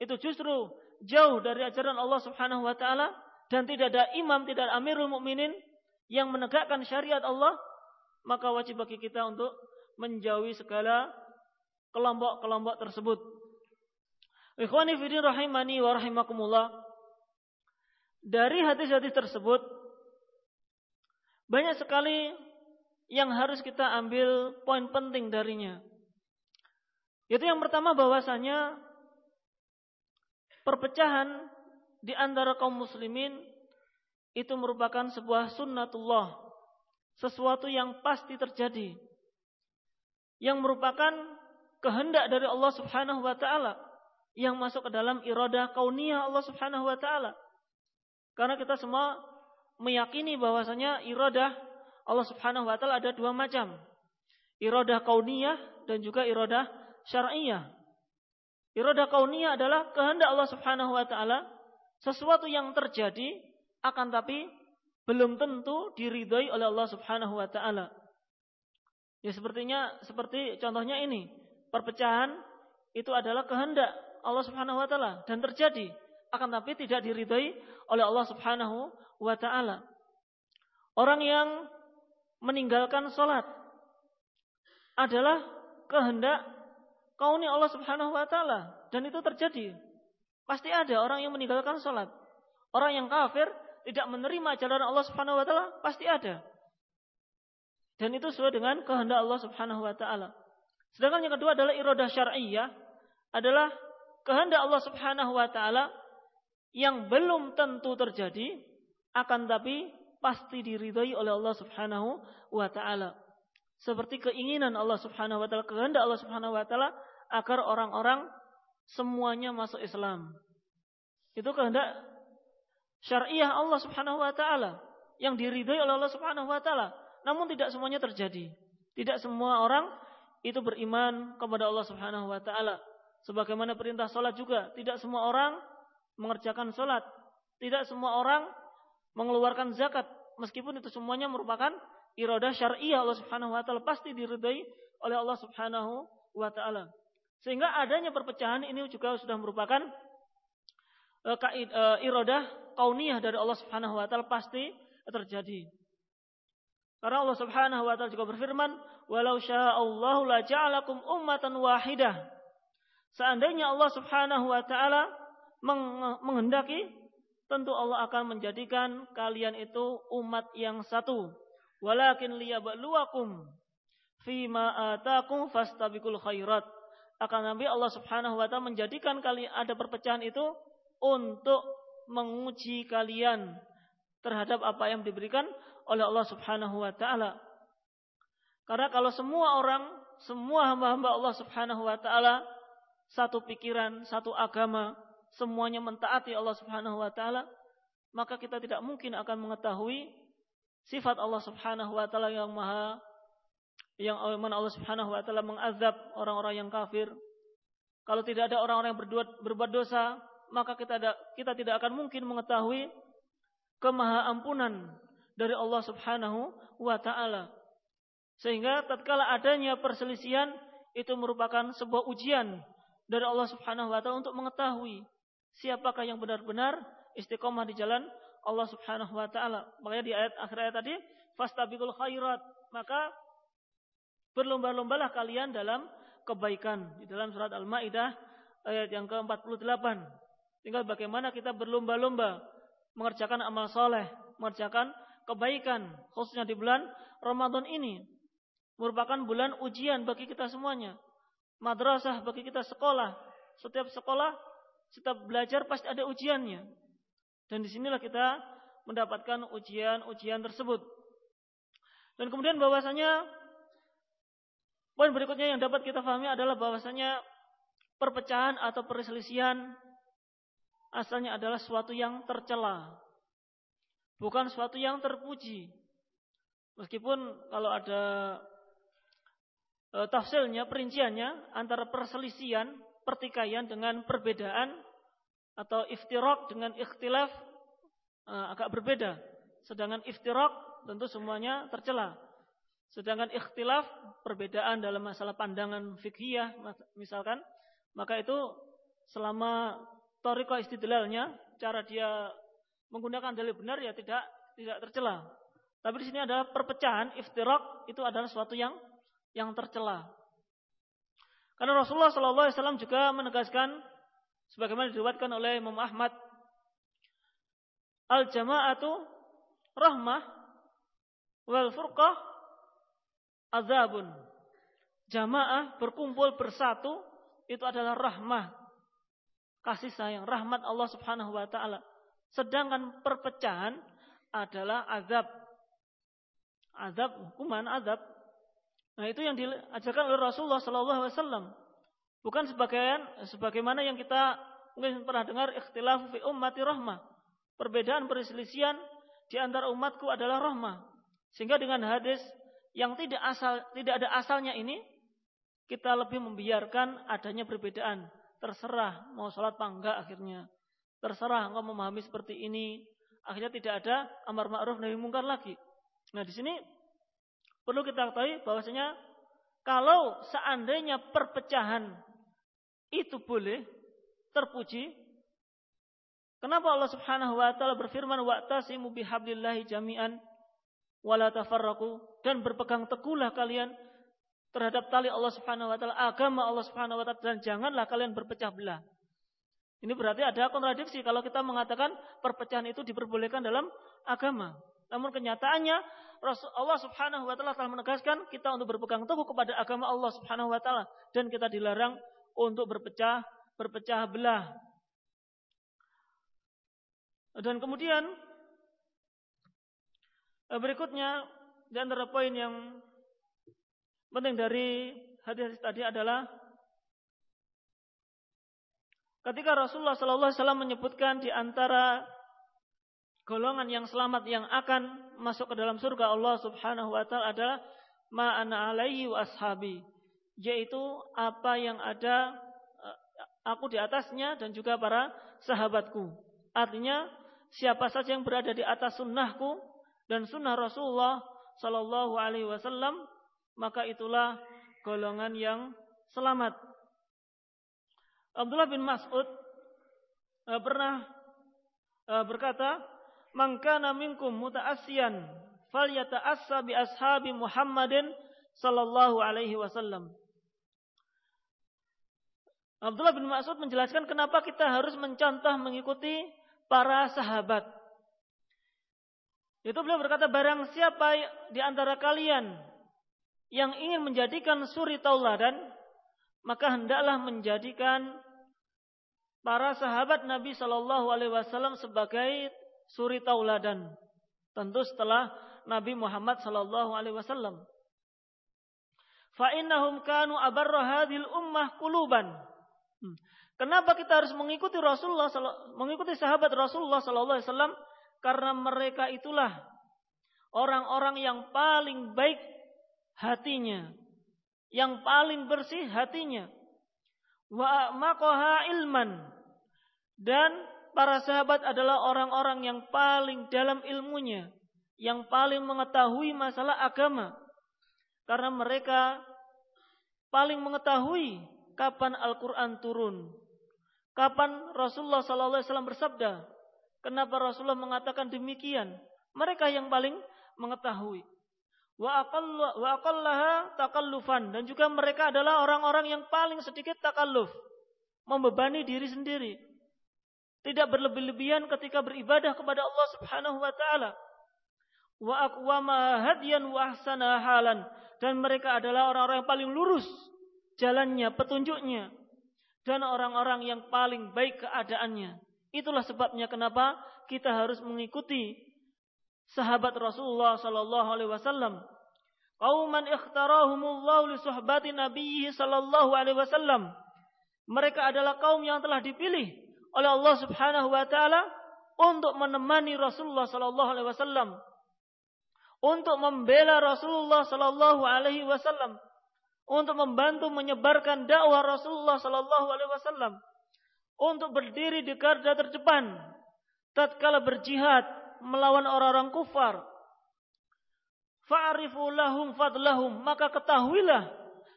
itu justru jauh dari ajaran Allah Subhanahu wa taala dan tidak ada imam, tidak ada amirul mukminin yang menegakkan syariat Allah, maka wajib bagi kita untuk menjauhi segala kelompok-kelompok tersebut. Ikhwani fillah rahimani wa rahimakumullah. Dari hadis-hadis tersebut banyak sekali yang harus kita ambil poin penting darinya. Itu yang pertama bahwasanya perpecahan di antara kaum muslimin itu merupakan sebuah sunnatullah, sesuatu yang pasti terjadi. Yang merupakan kehendak dari Allah Subhanahu wa taala yang masuk ke dalam iradah kauniyah Allah Subhanahu wa taala. Karena kita semua meyakini bahwasanya iradah Allah Subhanahu wa taala ada dua macam. Iradah kauniyah dan juga iradah syar'iyah. Iradah kauniyah adalah kehendak Allah Subhanahu wa taala sesuatu yang terjadi akan tapi belum tentu diridhai oleh Allah Subhanahu wa taala. Ya sepertinya seperti contohnya ini, perpecahan itu adalah kehendak Allah Subhanahu wa taala dan terjadi akan tapi tidak diridhai oleh Allah Subhanahu wa taala. Orang yang meninggalkan sholat adalah kehendak kauni Allah Subhanahu wa taala dan itu terjadi. Pasti ada orang yang meninggalkan salat. Orang yang kafir tidak menerima ajaran Allah Subhanahu wa taala pasti ada. Dan itu sesuai dengan kehendak Allah Subhanahu wa taala. Sedangkan yang kedua adalah iradah syar'iyyah adalah kehendak Allah Subhanahu wa taala yang belum tentu terjadi akan tapi pasti diridhai oleh Allah Subhanahu wa taala. Seperti keinginan Allah Subhanahu wa taala, kehendak Allah Subhanahu wa taala agar orang-orang semuanya masuk Islam. Itu kehendak syariah Allah Subhanahu wa taala yang diridhai oleh Allah Subhanahu wa taala. namun tidak semuanya terjadi. Tidak semua orang itu beriman kepada Allah Subhanahu wa taala. Sebagaimana perintah salat juga, tidak semua orang mengerjakan salat. Tidak semua orang mengeluarkan zakat meskipun itu semuanya merupakan iradah syariah Allah Subhanahu wa taala pasti diridai oleh Allah Subhanahu wa taala. Sehingga adanya perpecahan ini juga sudah merupakan uh, uh, iradah kauniyah dari Allah Subhanahu wa taala pasti terjadi. Karena Allah Subhanahu wa taala juga berfirman, "Walau sya'allahu la ja'alakum ummatan wahidah." Seandainya Allah Subhanahu wa taala menghendaki, tentu Allah akan menjadikan kalian itu umat yang satu. Walakin liyabluwakum fima atakum fastabiqul khairat. Akan Nabi Allah Subhanahu wa taala menjadikan kalian ada perpecahan itu untuk menguji kalian terhadap apa yang diberikan oleh Allah Subhanahu wa taala. Karena kalau semua orang, semua hamba-hamba Allah Subhanahu wa taala satu pikiran, satu agama, semuanya mentaati Allah Subhanahu wa taala, maka kita tidak mungkin akan mengetahui sifat Allah Subhanahu wa taala yang maha yang mana Allah Subhanahu wa taala mengazab orang-orang yang kafir. Kalau tidak ada orang-orang yang berbuat, dosa, maka kita ada, kita tidak akan mungkin mengetahui kemahaampunan dari Allah Subhanahu wa taala. Sehingga tatkala adanya perselisihan itu merupakan sebuah ujian dari Allah Subhanahu wa taala untuk mengetahui siapakah yang benar-benar istiqomah di jalan Allah Subhanahu wa taala. Makanya di ayat akhir ayat tadi, fastabiqul khairat. Maka berlomba-lombalah kalian dalam kebaikan. Di dalam surat Al-Maidah ayat yang ke-48. Tinggal bagaimana kita berlomba-lomba mengerjakan amal soleh, mengerjakan kebaikan, khususnya di bulan Ramadan ini. Merupakan bulan ujian bagi kita semuanya. Madrasah bagi kita sekolah. Setiap sekolah, setiap belajar pasti ada ujiannya. Dan di sinilah kita mendapatkan ujian-ujian tersebut. Dan kemudian bahwasanya poin berikutnya yang dapat kita pahami adalah bahwasanya perpecahan atau perselisihan asalnya adalah suatu yang tercela. Bukan suatu yang terpuji. Meskipun kalau ada e, tafsirnya, perinciannya antara perselisihan, pertikaian dengan perbedaan atau iftirok dengan ikhtilaf uh, agak berbeda. Sedangkan iftirok tentu semuanya tercela. Sedangkan ikhtilaf perbedaan dalam masalah pandangan fikhiyah misalkan, maka itu selama toriko istidlalnya cara dia menggunakan dalil benar ya tidak tidak tercela. Tapi di sini ada perpecahan iftirok itu adalah suatu yang yang tercela. Karena Rasulullah SAW juga menegaskan sebagaimana diriwayatkan oleh Imam Ahmad al jama'atu rahmah wal furqah azabun. Jamaah berkumpul bersatu itu adalah rahmah. Kasih sayang rahmat Allah Subhanahu wa taala. Sedangkan perpecahan adalah azab. Azab hukuman azab. Nah itu yang diajarkan oleh Rasulullah sallallahu alaihi wasallam. Bukan sebagian sebagaimana yang kita mungkin pernah dengar ikhtilaf fi ummati rahmah. Perbedaan perselisihan di antara umatku adalah rahmah. Sehingga dengan hadis yang tidak asal tidak ada asalnya ini kita lebih membiarkan adanya perbedaan. Terserah mau sholat apa enggak akhirnya. Terserah engkau memahami seperti ini. Akhirnya tidak ada amar ma'ruf nahi mungkar lagi. Nah di sini perlu kita ketahui bahwasanya kalau seandainya perpecahan itu boleh terpuji. Kenapa Allah Subhanahu wa taala berfirman wa'tasimu bihablillahi jami'an wala tafarraqu dan berpegang teguhlah kalian terhadap tali Allah Subhanahu wa taala, agama Allah Subhanahu wa taala dan janganlah kalian berpecah belah. Ini berarti ada kontradiksi kalau kita mengatakan perpecahan itu diperbolehkan dalam agama. Namun kenyataannya Allah Subhanahu wa taala telah menegaskan kita untuk berpegang teguh kepada agama Allah Subhanahu wa taala dan kita dilarang untuk berpecah berpecah belah. Dan kemudian berikutnya di antara poin yang penting dari hadis tadi adalah ketika Rasulullah sallallahu alaihi wasallam menyebutkan di antara golongan yang selamat yang akan masuk ke dalam surga Allah Subhanahu wa taala adalah ma ana alaihi wa ashabi yaitu apa yang ada eh, aku di atasnya dan juga para sahabatku. Artinya siapa saja yang berada di atas sunnahku dan sunnah Rasulullah Sallallahu Alaihi Wasallam maka itulah golongan yang selamat. Abdullah bin Mas'ud uh, pernah uh, berkata, "Man kana minkum muta'assiyan falyata'assa bi ashabi Muhammadin sallallahu alaihi wasallam." Abdullah bin Mas'ud menjelaskan kenapa kita harus mencontoh mengikuti para sahabat. Itu beliau berkata, barang siapa di antara kalian yang ingin menjadikan suri tauladan, maka hendaklah menjadikan para sahabat Nabi Shallallahu Alaihi Wasallam sebagai suri tauladan. Tentu setelah Nabi Muhammad Shallallahu Alaihi Wasallam. Fa'innahum kanu ummah kuluban. Hmm. Kenapa kita harus mengikuti Rasulullah mengikuti sahabat Rasulullah sallallahu alaihi wasallam? Karena mereka itulah orang-orang yang paling baik hatinya, yang paling bersih hatinya. Wa maqaha ilman. Dan para sahabat adalah orang-orang yang paling dalam ilmunya, yang paling mengetahui masalah agama. Karena mereka paling mengetahui kapan Al-Quran turun. Kapan Rasulullah SAW bersabda. Kenapa Rasulullah mengatakan demikian? Mereka yang paling mengetahui. Wa aqallaha takallufan. Dan juga mereka adalah orang-orang yang paling sedikit takalluf. Membebani diri sendiri. Tidak berlebih-lebihan ketika beribadah kepada Allah subhanahu wa ta'ala. Wa aqwama hadiyan wa ahsana halan. Dan mereka adalah orang-orang yang paling lurus jalannya, petunjuknya dan orang-orang yang paling baik keadaannya. Itulah sebabnya kenapa kita harus mengikuti sahabat Rasulullah sallallahu alaihi wasallam. Qauman ikhtarahumullahu li suhbati nabiyhi sallallahu alaihi wasallam. Mereka adalah kaum yang telah dipilih oleh Allah Subhanahu wa taala untuk menemani Rasulullah sallallahu alaihi wasallam. Untuk membela Rasulullah sallallahu alaihi wasallam untuk membantu menyebarkan dakwah Rasulullah sallallahu alaihi wasallam untuk berdiri di garda terdepan tatkala berjihad melawan orang-orang kufar. Fa'rifu lahum fadlahum maka ketahuilah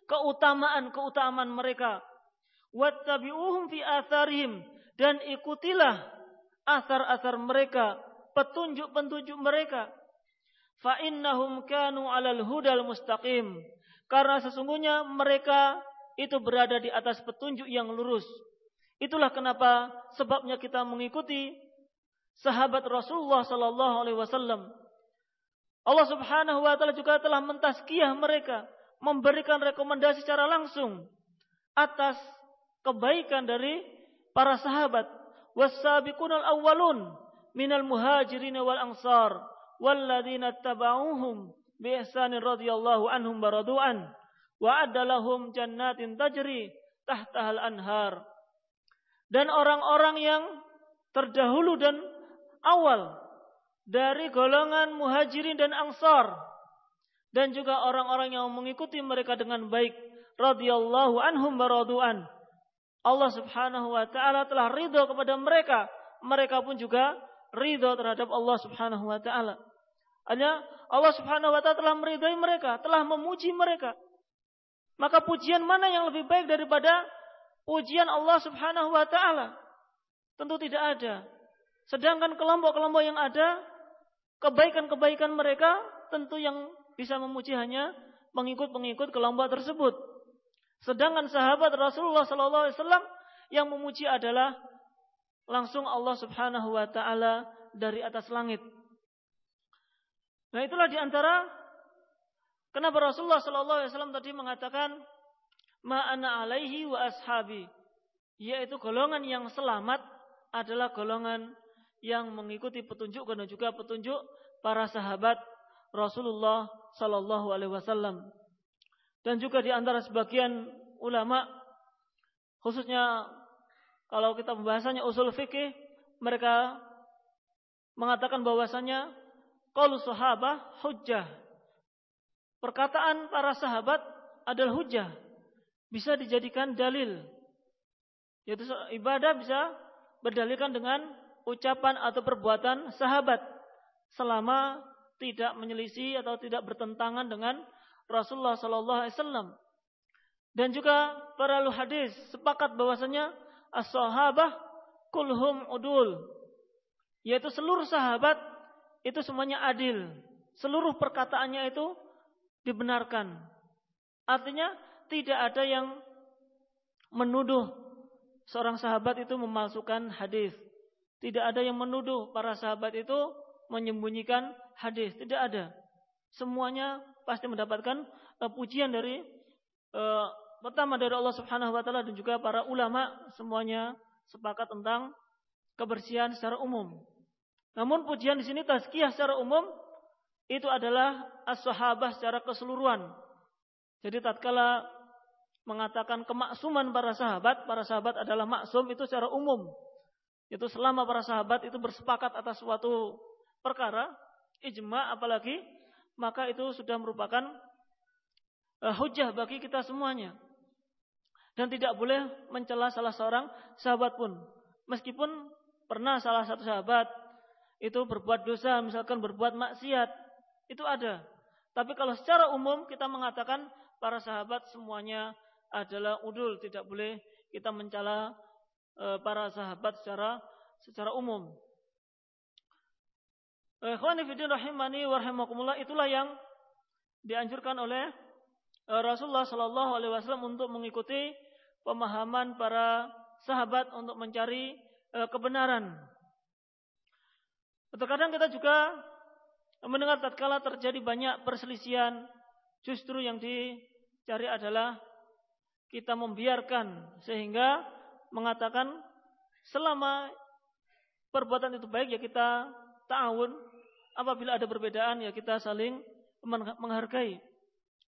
keutamaan-keutamaan mereka. Wattabi'uhum fi atharihim dan ikutilah asar-asar mereka petunjuk-petunjuk mereka. Fa innahum kanu 'alal hudal mustaqim karena sesungguhnya mereka itu berada di atas petunjuk yang lurus. Itulah kenapa sebabnya kita mengikuti sahabat Rasulullah sallallahu alaihi wasallam. Allah Subhanahu wa taala juga telah mentaskiyah mereka, memberikan rekomendasi secara langsung atas kebaikan dari para sahabat. Was-sabiqunal awwalun minal muhajirin wal ansar walladzina tabauhum bi ihsanin radhiyallahu anhum baradu'an wa adalahum jannatin tajri tahtahal anhar dan orang-orang yang terdahulu dan awal dari golongan muhajirin dan ansar. Dan juga orang-orang yang mengikuti mereka dengan baik. Radhiyallahu anhum baradu'an Allah Subhanahu wa taala telah ridho kepada mereka. Mereka pun juga ridho terhadap Allah Subhanahu wa taala. Hanya Allah Subhanahu wa taala telah meridai mereka, telah memuji mereka. Maka pujian mana yang lebih baik daripada pujian Allah Subhanahu wa taala? Tentu tidak ada. Sedangkan kelompok-kelompok yang ada, kebaikan-kebaikan mereka tentu yang bisa memuji hanya pengikut-pengikut kelompok tersebut. Sedangkan sahabat Rasulullah sallallahu alaihi wasallam yang memuji adalah langsung Allah Subhanahu wa taala dari atas langit. Nah itulah di antara kenapa Rasulullah Sallallahu Alaihi Wasallam tadi mengatakan ma'ana alaihi wa ashabi, yaitu golongan yang selamat adalah golongan yang mengikuti petunjuk dan juga petunjuk para sahabat Rasulullah Sallallahu Alaihi Wasallam. Dan juga di antara sebagian ulama, khususnya kalau kita pembahasannya usul fikih, mereka mengatakan bahwasanya qaulu sahabah hujjah. Perkataan para sahabat adalah hujjah. Bisa dijadikan dalil. Yaitu ibadah bisa berdalilkan dengan ucapan atau perbuatan sahabat selama tidak menyelisih atau tidak bertentangan dengan Rasulullah sallallahu alaihi wasallam. Dan juga para ahli hadis sepakat bahwasanya as-sahabah kulhum udul. Yaitu seluruh sahabat itu semuanya adil. Seluruh perkataannya itu dibenarkan. Artinya tidak ada yang menuduh seorang sahabat itu memalsukan hadis. Tidak ada yang menuduh para sahabat itu menyembunyikan hadis. Tidak ada. Semuanya pasti mendapatkan uh, pujian dari uh, pertama dari Allah Subhanahu wa taala dan juga para ulama semuanya sepakat tentang kebersihan secara umum. Namun pujian di sini tazkiyah secara umum itu adalah as-sahabah secara keseluruhan. Jadi tatkala mengatakan kemaksuman para sahabat, para sahabat adalah maksum itu secara umum. Itu selama para sahabat itu bersepakat atas suatu perkara, ijma apalagi, maka itu sudah merupakan uh, hujah bagi kita semuanya. Dan tidak boleh mencela salah seorang sahabat pun. Meskipun pernah salah satu sahabat itu berbuat dosa, misalkan berbuat maksiat, itu ada. Tapi kalau secara umum kita mengatakan para sahabat semuanya adalah udul, tidak boleh kita mencela Eh, para sahabat secara secara umum. Eh, ikhwani rahimani wa rahimakumullah itulah yang dianjurkan oleh eh, Rasulullah sallallahu alaihi wasallam untuk mengikuti pemahaman para sahabat untuk mencari kebenaran. Terkadang kita juga mendengar tatkala terjadi banyak perselisihan, justru yang dicari adalah kita membiarkan sehingga mengatakan selama perbuatan itu baik ya kita ta'awun. Apabila ada perbedaan ya kita saling menghargai.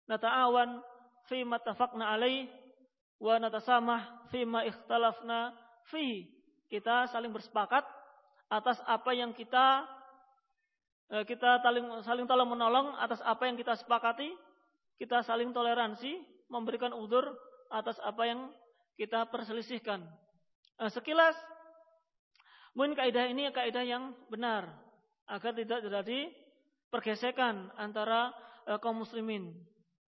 Nata'awan fi ma tafaqna alaih wa natasamah fi ma ikhtalafna fi. Kita saling bersepakat atas apa yang kita eh, kita saling saling tolong menolong atas apa yang kita sepakati, kita saling toleransi, memberikan udur atas apa yang kita perselisihkan. Nah, sekilas, mungkin kaidah ini kaidah yang benar agar tidak terjadi pergesekan antara uh, kaum muslimin.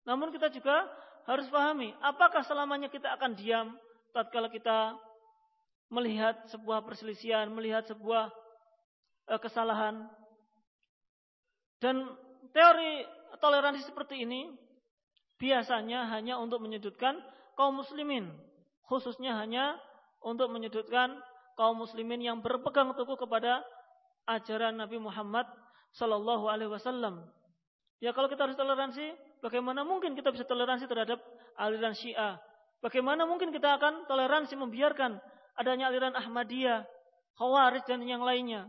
Namun kita juga harus pahami, apakah selamanya kita akan diam tatkala kita melihat sebuah perselisihan, melihat sebuah uh, kesalahan. Dan teori toleransi seperti ini biasanya hanya untuk menyudutkan kaum muslimin khususnya hanya untuk menyudutkan kaum muslimin yang berpegang teguh kepada ajaran Nabi Muhammad sallallahu alaihi wasallam. Ya kalau kita harus toleransi, bagaimana mungkin kita bisa toleransi terhadap aliran Syiah? Bagaimana mungkin kita akan toleransi membiarkan adanya aliran Ahmadiyah, Khawarij dan yang lainnya?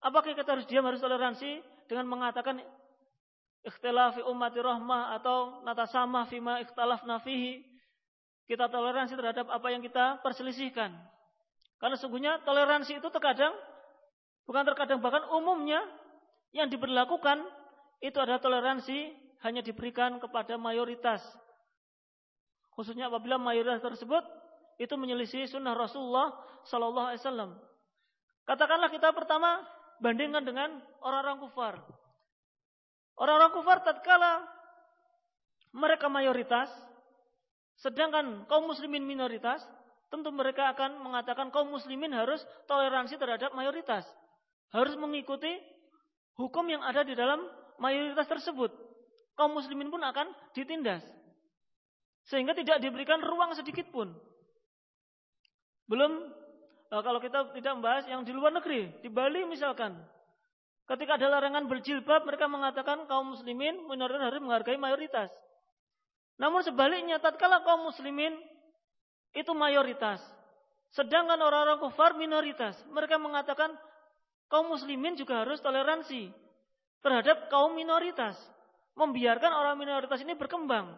Apakah kita harus diam harus toleransi dengan mengatakan ikhtilafi ummati rahmah atau natasama fima ikhtalafna fihi kita toleransi terhadap apa yang kita perselisihkan. Karena sungguhnya toleransi itu terkadang, bukan terkadang bahkan umumnya yang diberlakukan itu adalah toleransi hanya diberikan kepada mayoritas. Khususnya apabila mayoritas tersebut itu menyelisih sunnah Rasulullah Sallallahu Alaihi Wasallam. Katakanlah kita pertama bandingkan dengan orang-orang kufar. Orang-orang kufar tatkala mereka mayoritas, Sedangkan kaum muslimin minoritas, tentu mereka akan mengatakan kaum muslimin harus toleransi terhadap mayoritas. Harus mengikuti hukum yang ada di dalam mayoritas tersebut. Kaum muslimin pun akan ditindas. Sehingga tidak diberikan ruang sedikit pun. Belum eh, kalau kita tidak membahas yang di luar negeri, di Bali misalkan. Ketika ada larangan berjilbab, mereka mengatakan kaum muslimin minoritas harus menghargai mayoritas. Namun sebaliknya tatkala kaum muslimin itu mayoritas. Sedangkan orang-orang kufar minoritas. Mereka mengatakan kaum muslimin juga harus toleransi terhadap kaum minoritas. Membiarkan orang minoritas ini berkembang.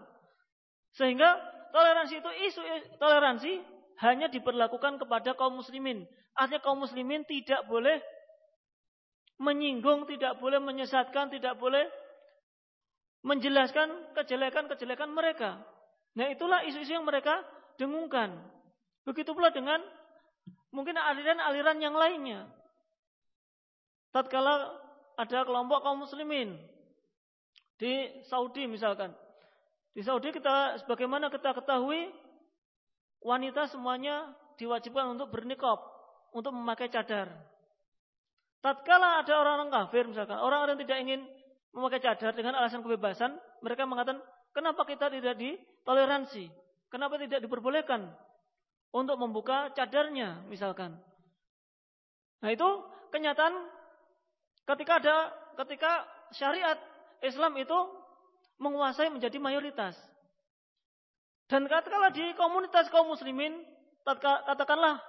Sehingga toleransi itu isu toleransi hanya diperlakukan kepada kaum muslimin. Artinya kaum muslimin tidak boleh menyinggung, tidak boleh menyesatkan, tidak boleh menjelaskan kejelekan-kejelekan mereka. Nah itulah isu-isu yang mereka dengungkan. Begitu pula dengan mungkin aliran-aliran yang lainnya. Tatkala ada kelompok kaum muslimin di Saudi misalkan. Di Saudi kita sebagaimana kita ketahui wanita semuanya diwajibkan untuk bernikab, untuk memakai cadar. Tatkala ada orang-orang kafir misalkan, orang-orang tidak ingin memakai cadar dengan alasan kebebasan, mereka mengatakan, kenapa kita tidak ditoleransi? Kenapa tidak diperbolehkan untuk membuka cadarnya misalkan? Nah itu kenyataan ketika ada ketika syariat Islam itu menguasai menjadi mayoritas. Dan katakanlah di komunitas kaum muslimin, katakanlah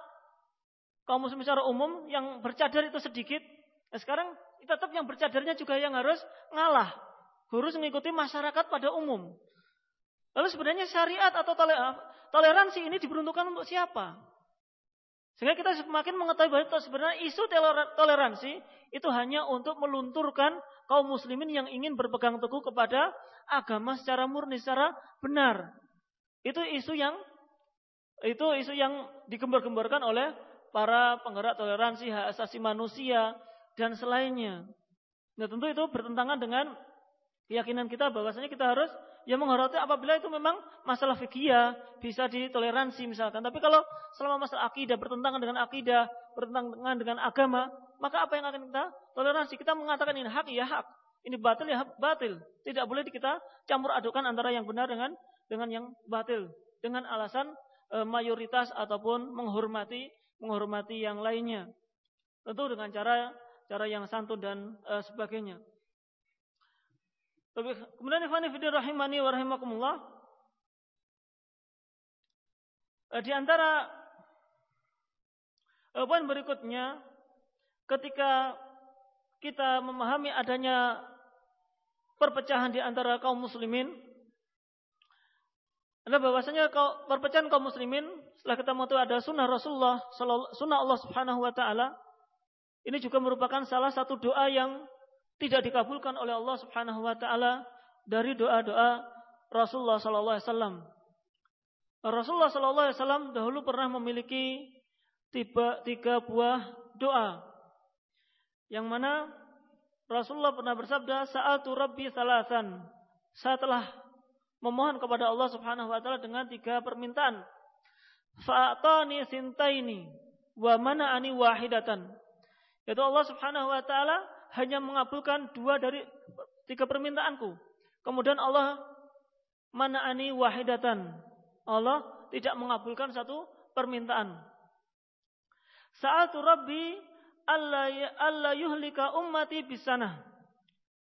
kaum muslim secara umum yang bercadar itu sedikit. Nah sekarang tetap yang bercadarnya juga yang harus ngalah. Harus mengikuti masyarakat pada umum. Lalu sebenarnya syariat atau toleransi ini diperuntukkan untuk siapa? Sehingga kita semakin mengetahui bahwa sebenarnya isu toleransi itu hanya untuk melunturkan kaum muslimin yang ingin berpegang teguh kepada agama secara murni, secara benar. Itu isu yang itu isu yang digembar-gemborkan oleh para penggerak toleransi hak asasi manusia dan selainnya. Nah tentu itu bertentangan dengan keyakinan kita bahwasanya kita harus ya menghormati apabila itu memang masalah fikih bisa ditoleransi misalkan. Tapi kalau selama masalah akidah bertentangan dengan akidah, bertentangan dengan agama, maka apa yang akan kita toleransi? Kita mengatakan ini hak ya hak, ini batil ya batil. Tidak boleh kita campur adukan antara yang benar dengan dengan yang batil dengan alasan e, mayoritas ataupun menghormati menghormati yang lainnya. Tentu dengan cara cara yang santun dan uh, sebagainya. Kemudian Ikhwani Fidir Rahimani wa Rahimakumullah. Uh, di antara uh, poin berikutnya, ketika kita memahami adanya perpecahan di antara kaum muslimin, adalah bahwasanya perpecahan kaum muslimin setelah kita mengetahui ada sunnah Rasulullah, sunnah Allah Subhanahu Wa Taala, ini juga merupakan salah satu doa yang tidak dikabulkan oleh Allah Subhanahu wa taala dari doa-doa Rasulullah sallallahu alaihi wasallam. Rasulullah sallallahu alaihi wasallam dahulu pernah memiliki tiga, tiga buah doa. Yang mana Rasulullah pernah bersabda, "Sa'altu Rabbi salasan." Saya telah memohon kepada Allah Subhanahu wa taala dengan tiga permintaan. Fa'atani sintaini wa mana'ani wahidatan. Yaitu Allah Subhanahu wa taala hanya mengabulkan dua dari tiga permintaanku. Kemudian Allah mana'ani wahidatan. Allah tidak mengabulkan satu permintaan. Sa'atu Rabbi alla alla yuhlika ummati bisanah.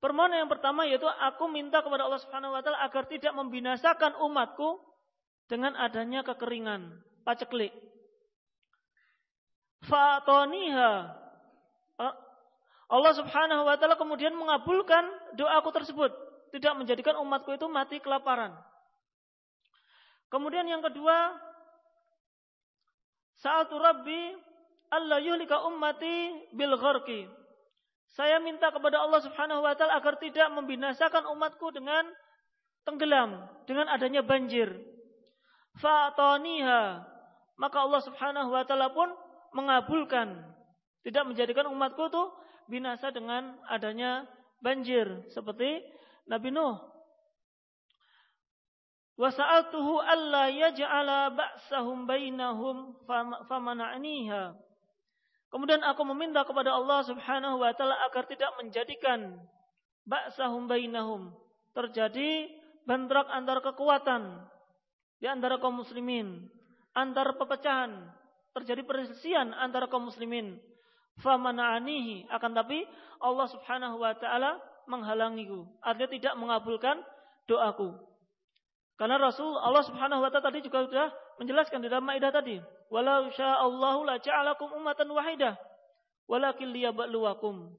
Permohonan yang pertama yaitu aku minta kepada Allah Subhanahu wa taala agar tidak membinasakan umatku dengan adanya kekeringan, paceklik. Fa'atoniha Allah Subhanahu wa taala kemudian mengabulkan doaku tersebut, tidak menjadikan umatku itu mati kelaparan. Kemudian yang kedua, saat Rabbi Allah yuhlika ummati bil gharqi. Saya minta kepada Allah Subhanahu wa taala agar tidak membinasakan umatku dengan tenggelam, dengan adanya banjir. Fa'taniha. Maka Allah Subhanahu wa taala pun mengabulkan, tidak menjadikan umatku itu binasa dengan adanya banjir seperti Nabi Nuh. Wa sa'altuhu alla yaj'ala ba'sahum bainahum famana'niha. Kemudian aku meminta kepada Allah Subhanahu wa taala agar tidak menjadikan ba'sahum bainahum terjadi bentrok antar kekuatan di antara kaum muslimin, antar pepecahan, terjadi perselisihan antara kaum muslimin famana'anihi. Akan tapi Allah Subhanahu wa taala menghalangiku. Artinya tidak mengabulkan doaku. Karena Rasul Allah Subhanahu wa taala tadi juga sudah menjelaskan di dalam Maidah tadi. Walau sya'allahu la ja'alakum ummatan wahidah. Walakin liyabluwakum.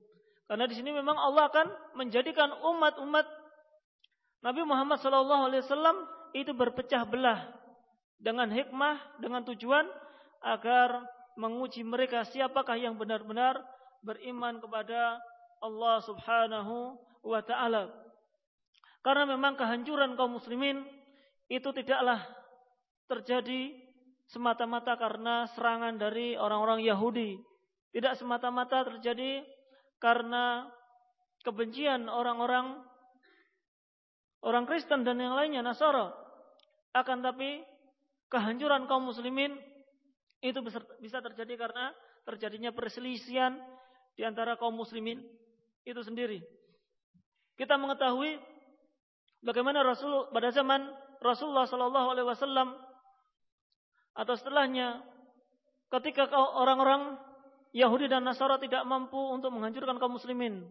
Karena di sini memang Allah akan menjadikan umat-umat Nabi Muhammad wasallam itu berpecah belah dengan hikmah dengan tujuan agar menguji mereka siapakah yang benar-benar beriman kepada Allah Subhanahu wa taala. Karena memang kehancuran kaum muslimin itu tidaklah terjadi semata-mata karena serangan dari orang-orang Yahudi. Tidak semata-mata terjadi karena kebencian orang-orang orang Kristen dan yang lainnya Nasara. Akan tapi kehancuran kaum muslimin itu bisa terjadi karena terjadinya perselisihan di antara kaum muslimin itu sendiri. Kita mengetahui bagaimana Rasul pada zaman Rasulullah Shallallahu Alaihi Wasallam atau setelahnya ketika orang-orang Yahudi dan Nasara tidak mampu untuk menghancurkan kaum muslimin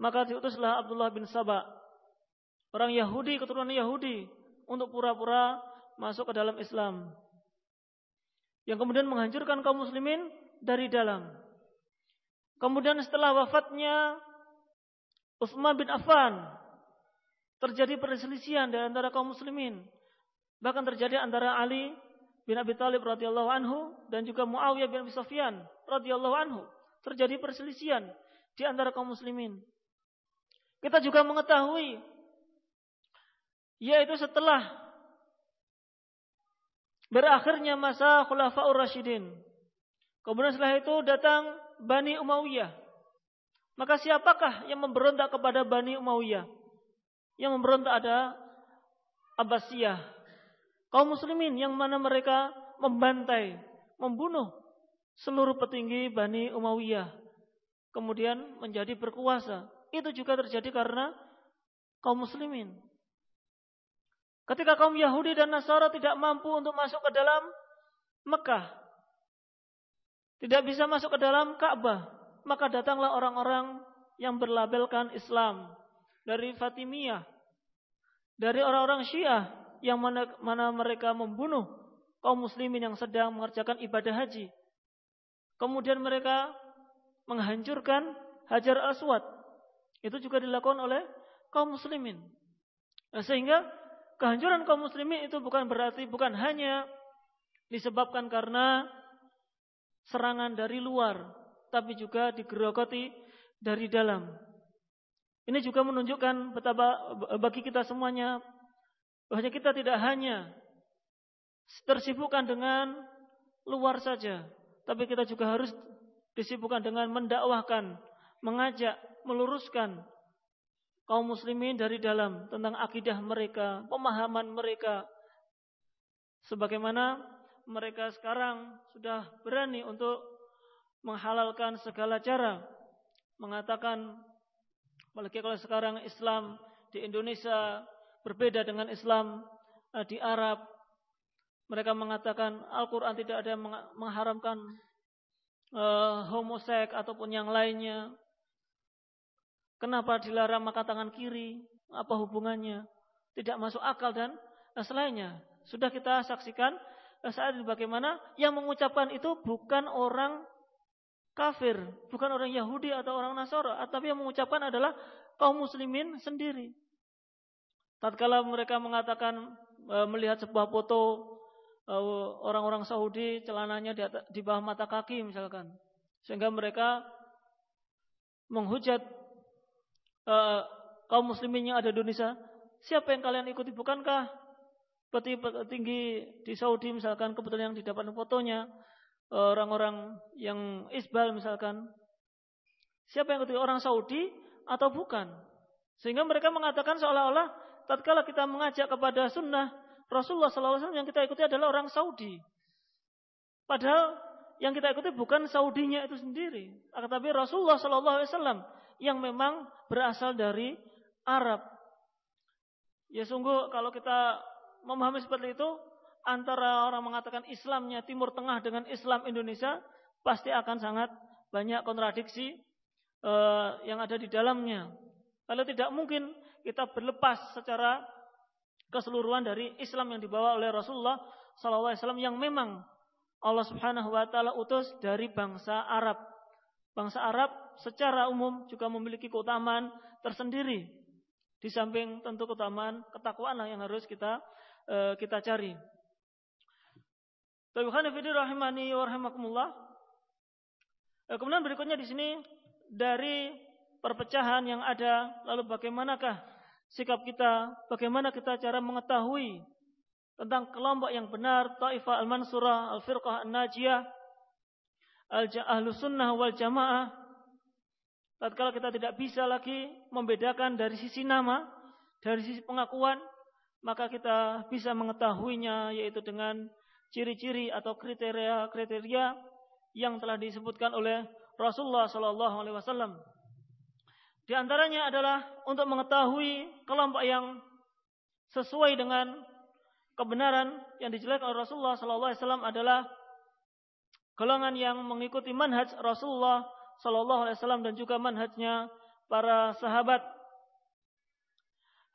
maka diutuslah Abdullah bin Sabah orang Yahudi keturunan Yahudi untuk pura-pura masuk ke dalam Islam yang kemudian menghancurkan kaum muslimin dari dalam. Kemudian setelah wafatnya Utsman bin Affan terjadi perselisihan di antara kaum muslimin. Bahkan terjadi antara Ali bin Abi Thalib radhiyallahu anhu dan juga Muawiyah bin Abi Sufyan radhiyallahu anhu. Terjadi perselisihan di antara kaum muslimin. Kita juga mengetahui yaitu setelah berakhirnya masa Khulafaur Rasyidin. Kemudian setelah itu datang Bani Umayyah. Maka siapakah yang memberontak kepada Bani Umayyah? Yang memberontak ada Abbasiyah kaum muslimin yang mana mereka membantai, membunuh seluruh petinggi Bani Umayyah. Kemudian menjadi berkuasa. Itu juga terjadi karena kaum muslimin. Ketika kaum Yahudi dan Nasara tidak mampu untuk masuk ke dalam Mekah. Tidak bisa masuk ke dalam Ka'bah. Maka datanglah orang-orang yang berlabelkan Islam. Dari Fatimiyah. Dari orang-orang Syiah yang mana, mana mereka membunuh kaum muslimin yang sedang mengerjakan ibadah haji. Kemudian mereka menghancurkan Hajar Aswad. Itu juga dilakukan oleh kaum muslimin. Nah, sehingga kehancuran kaum muslimin itu bukan berarti bukan hanya disebabkan karena serangan dari luar, tapi juga digerogoti dari dalam. Ini juga menunjukkan betapa bagi kita semuanya Bahwa kita tidak hanya tersibukkan dengan luar saja, tapi kita juga harus disibukkan dengan mendakwahkan, mengajak, meluruskan kaum muslimin dari dalam tentang akidah mereka, pemahaman mereka. Sebagaimana mereka sekarang sudah berani untuk menghalalkan segala cara, mengatakan apalagi kalau sekarang Islam di Indonesia berbeda dengan Islam uh, di Arab. Mereka mengatakan Al-Quran tidak ada yang mengharamkan uh, homoseks ataupun yang lainnya. Kenapa dilarang maka tangan kiri? Apa hubungannya? Tidak masuk akal dan selainnya. Sudah kita saksikan saat ini bagaimana yang mengucapkan itu bukan orang kafir, bukan orang Yahudi atau orang Nasara, tapi yang mengucapkan adalah kaum muslimin sendiri. Tatkala mereka mengatakan e, melihat sebuah foto orang-orang Saudi celananya di bawah mata kaki misalkan, sehingga mereka menghujat e, kaum muslimin yang ada di Indonesia. Siapa yang kalian ikuti? Bukankah petinggi di Saudi misalkan kebetulan yang didapat fotonya orang-orang yang isbal misalkan. Siapa yang ikuti orang Saudi atau bukan? Sehingga mereka mengatakan seolah-olah tatkala kita mengajak kepada sunnah Rasulullah SAW yang kita ikuti adalah orang Saudi. Padahal yang kita ikuti bukan Saudinya itu sendiri, tetapi Rasulullah SAW yang memang berasal dari Arab. Ya sungguh kalau kita memahami seperti itu, antara orang mengatakan Islamnya Timur Tengah dengan Islam Indonesia pasti akan sangat banyak kontradiksi uh, yang ada di dalamnya. Kalau tidak mungkin kita berlepas secara keseluruhan dari Islam yang dibawa oleh Rasulullah SAW yang memang Allah Subhanahu Wa Taala utus dari bangsa Arab. Bangsa Arab secara umum juga memiliki keutamaan tersendiri. Di samping tentu keutamaan ketakwaan yang harus kita uh, kita cari. Rahimani wa rahimakumullah. Eh, kemudian berikutnya di sini dari perpecahan yang ada, lalu bagaimanakah sikap kita, bagaimana kita cara mengetahui tentang kelompok yang benar, Taifah Al-Mansurah, Al-Firqah An-Najiyah, Al-Ahlu Sunnah wal Jamaah. Tatkala kita tidak bisa lagi membedakan dari sisi nama, dari sisi pengakuan, maka kita bisa mengetahuinya yaitu dengan ciri-ciri atau kriteria-kriteria yang telah disebutkan oleh Rasulullah sallallahu alaihi wasallam. Di antaranya adalah untuk mengetahui kelompok yang sesuai dengan kebenaran yang dijelaskan oleh Rasulullah sallallahu alaihi wasallam adalah golongan yang mengikuti manhaj Rasulullah sallallahu alaihi wasallam dan juga manhajnya para sahabat.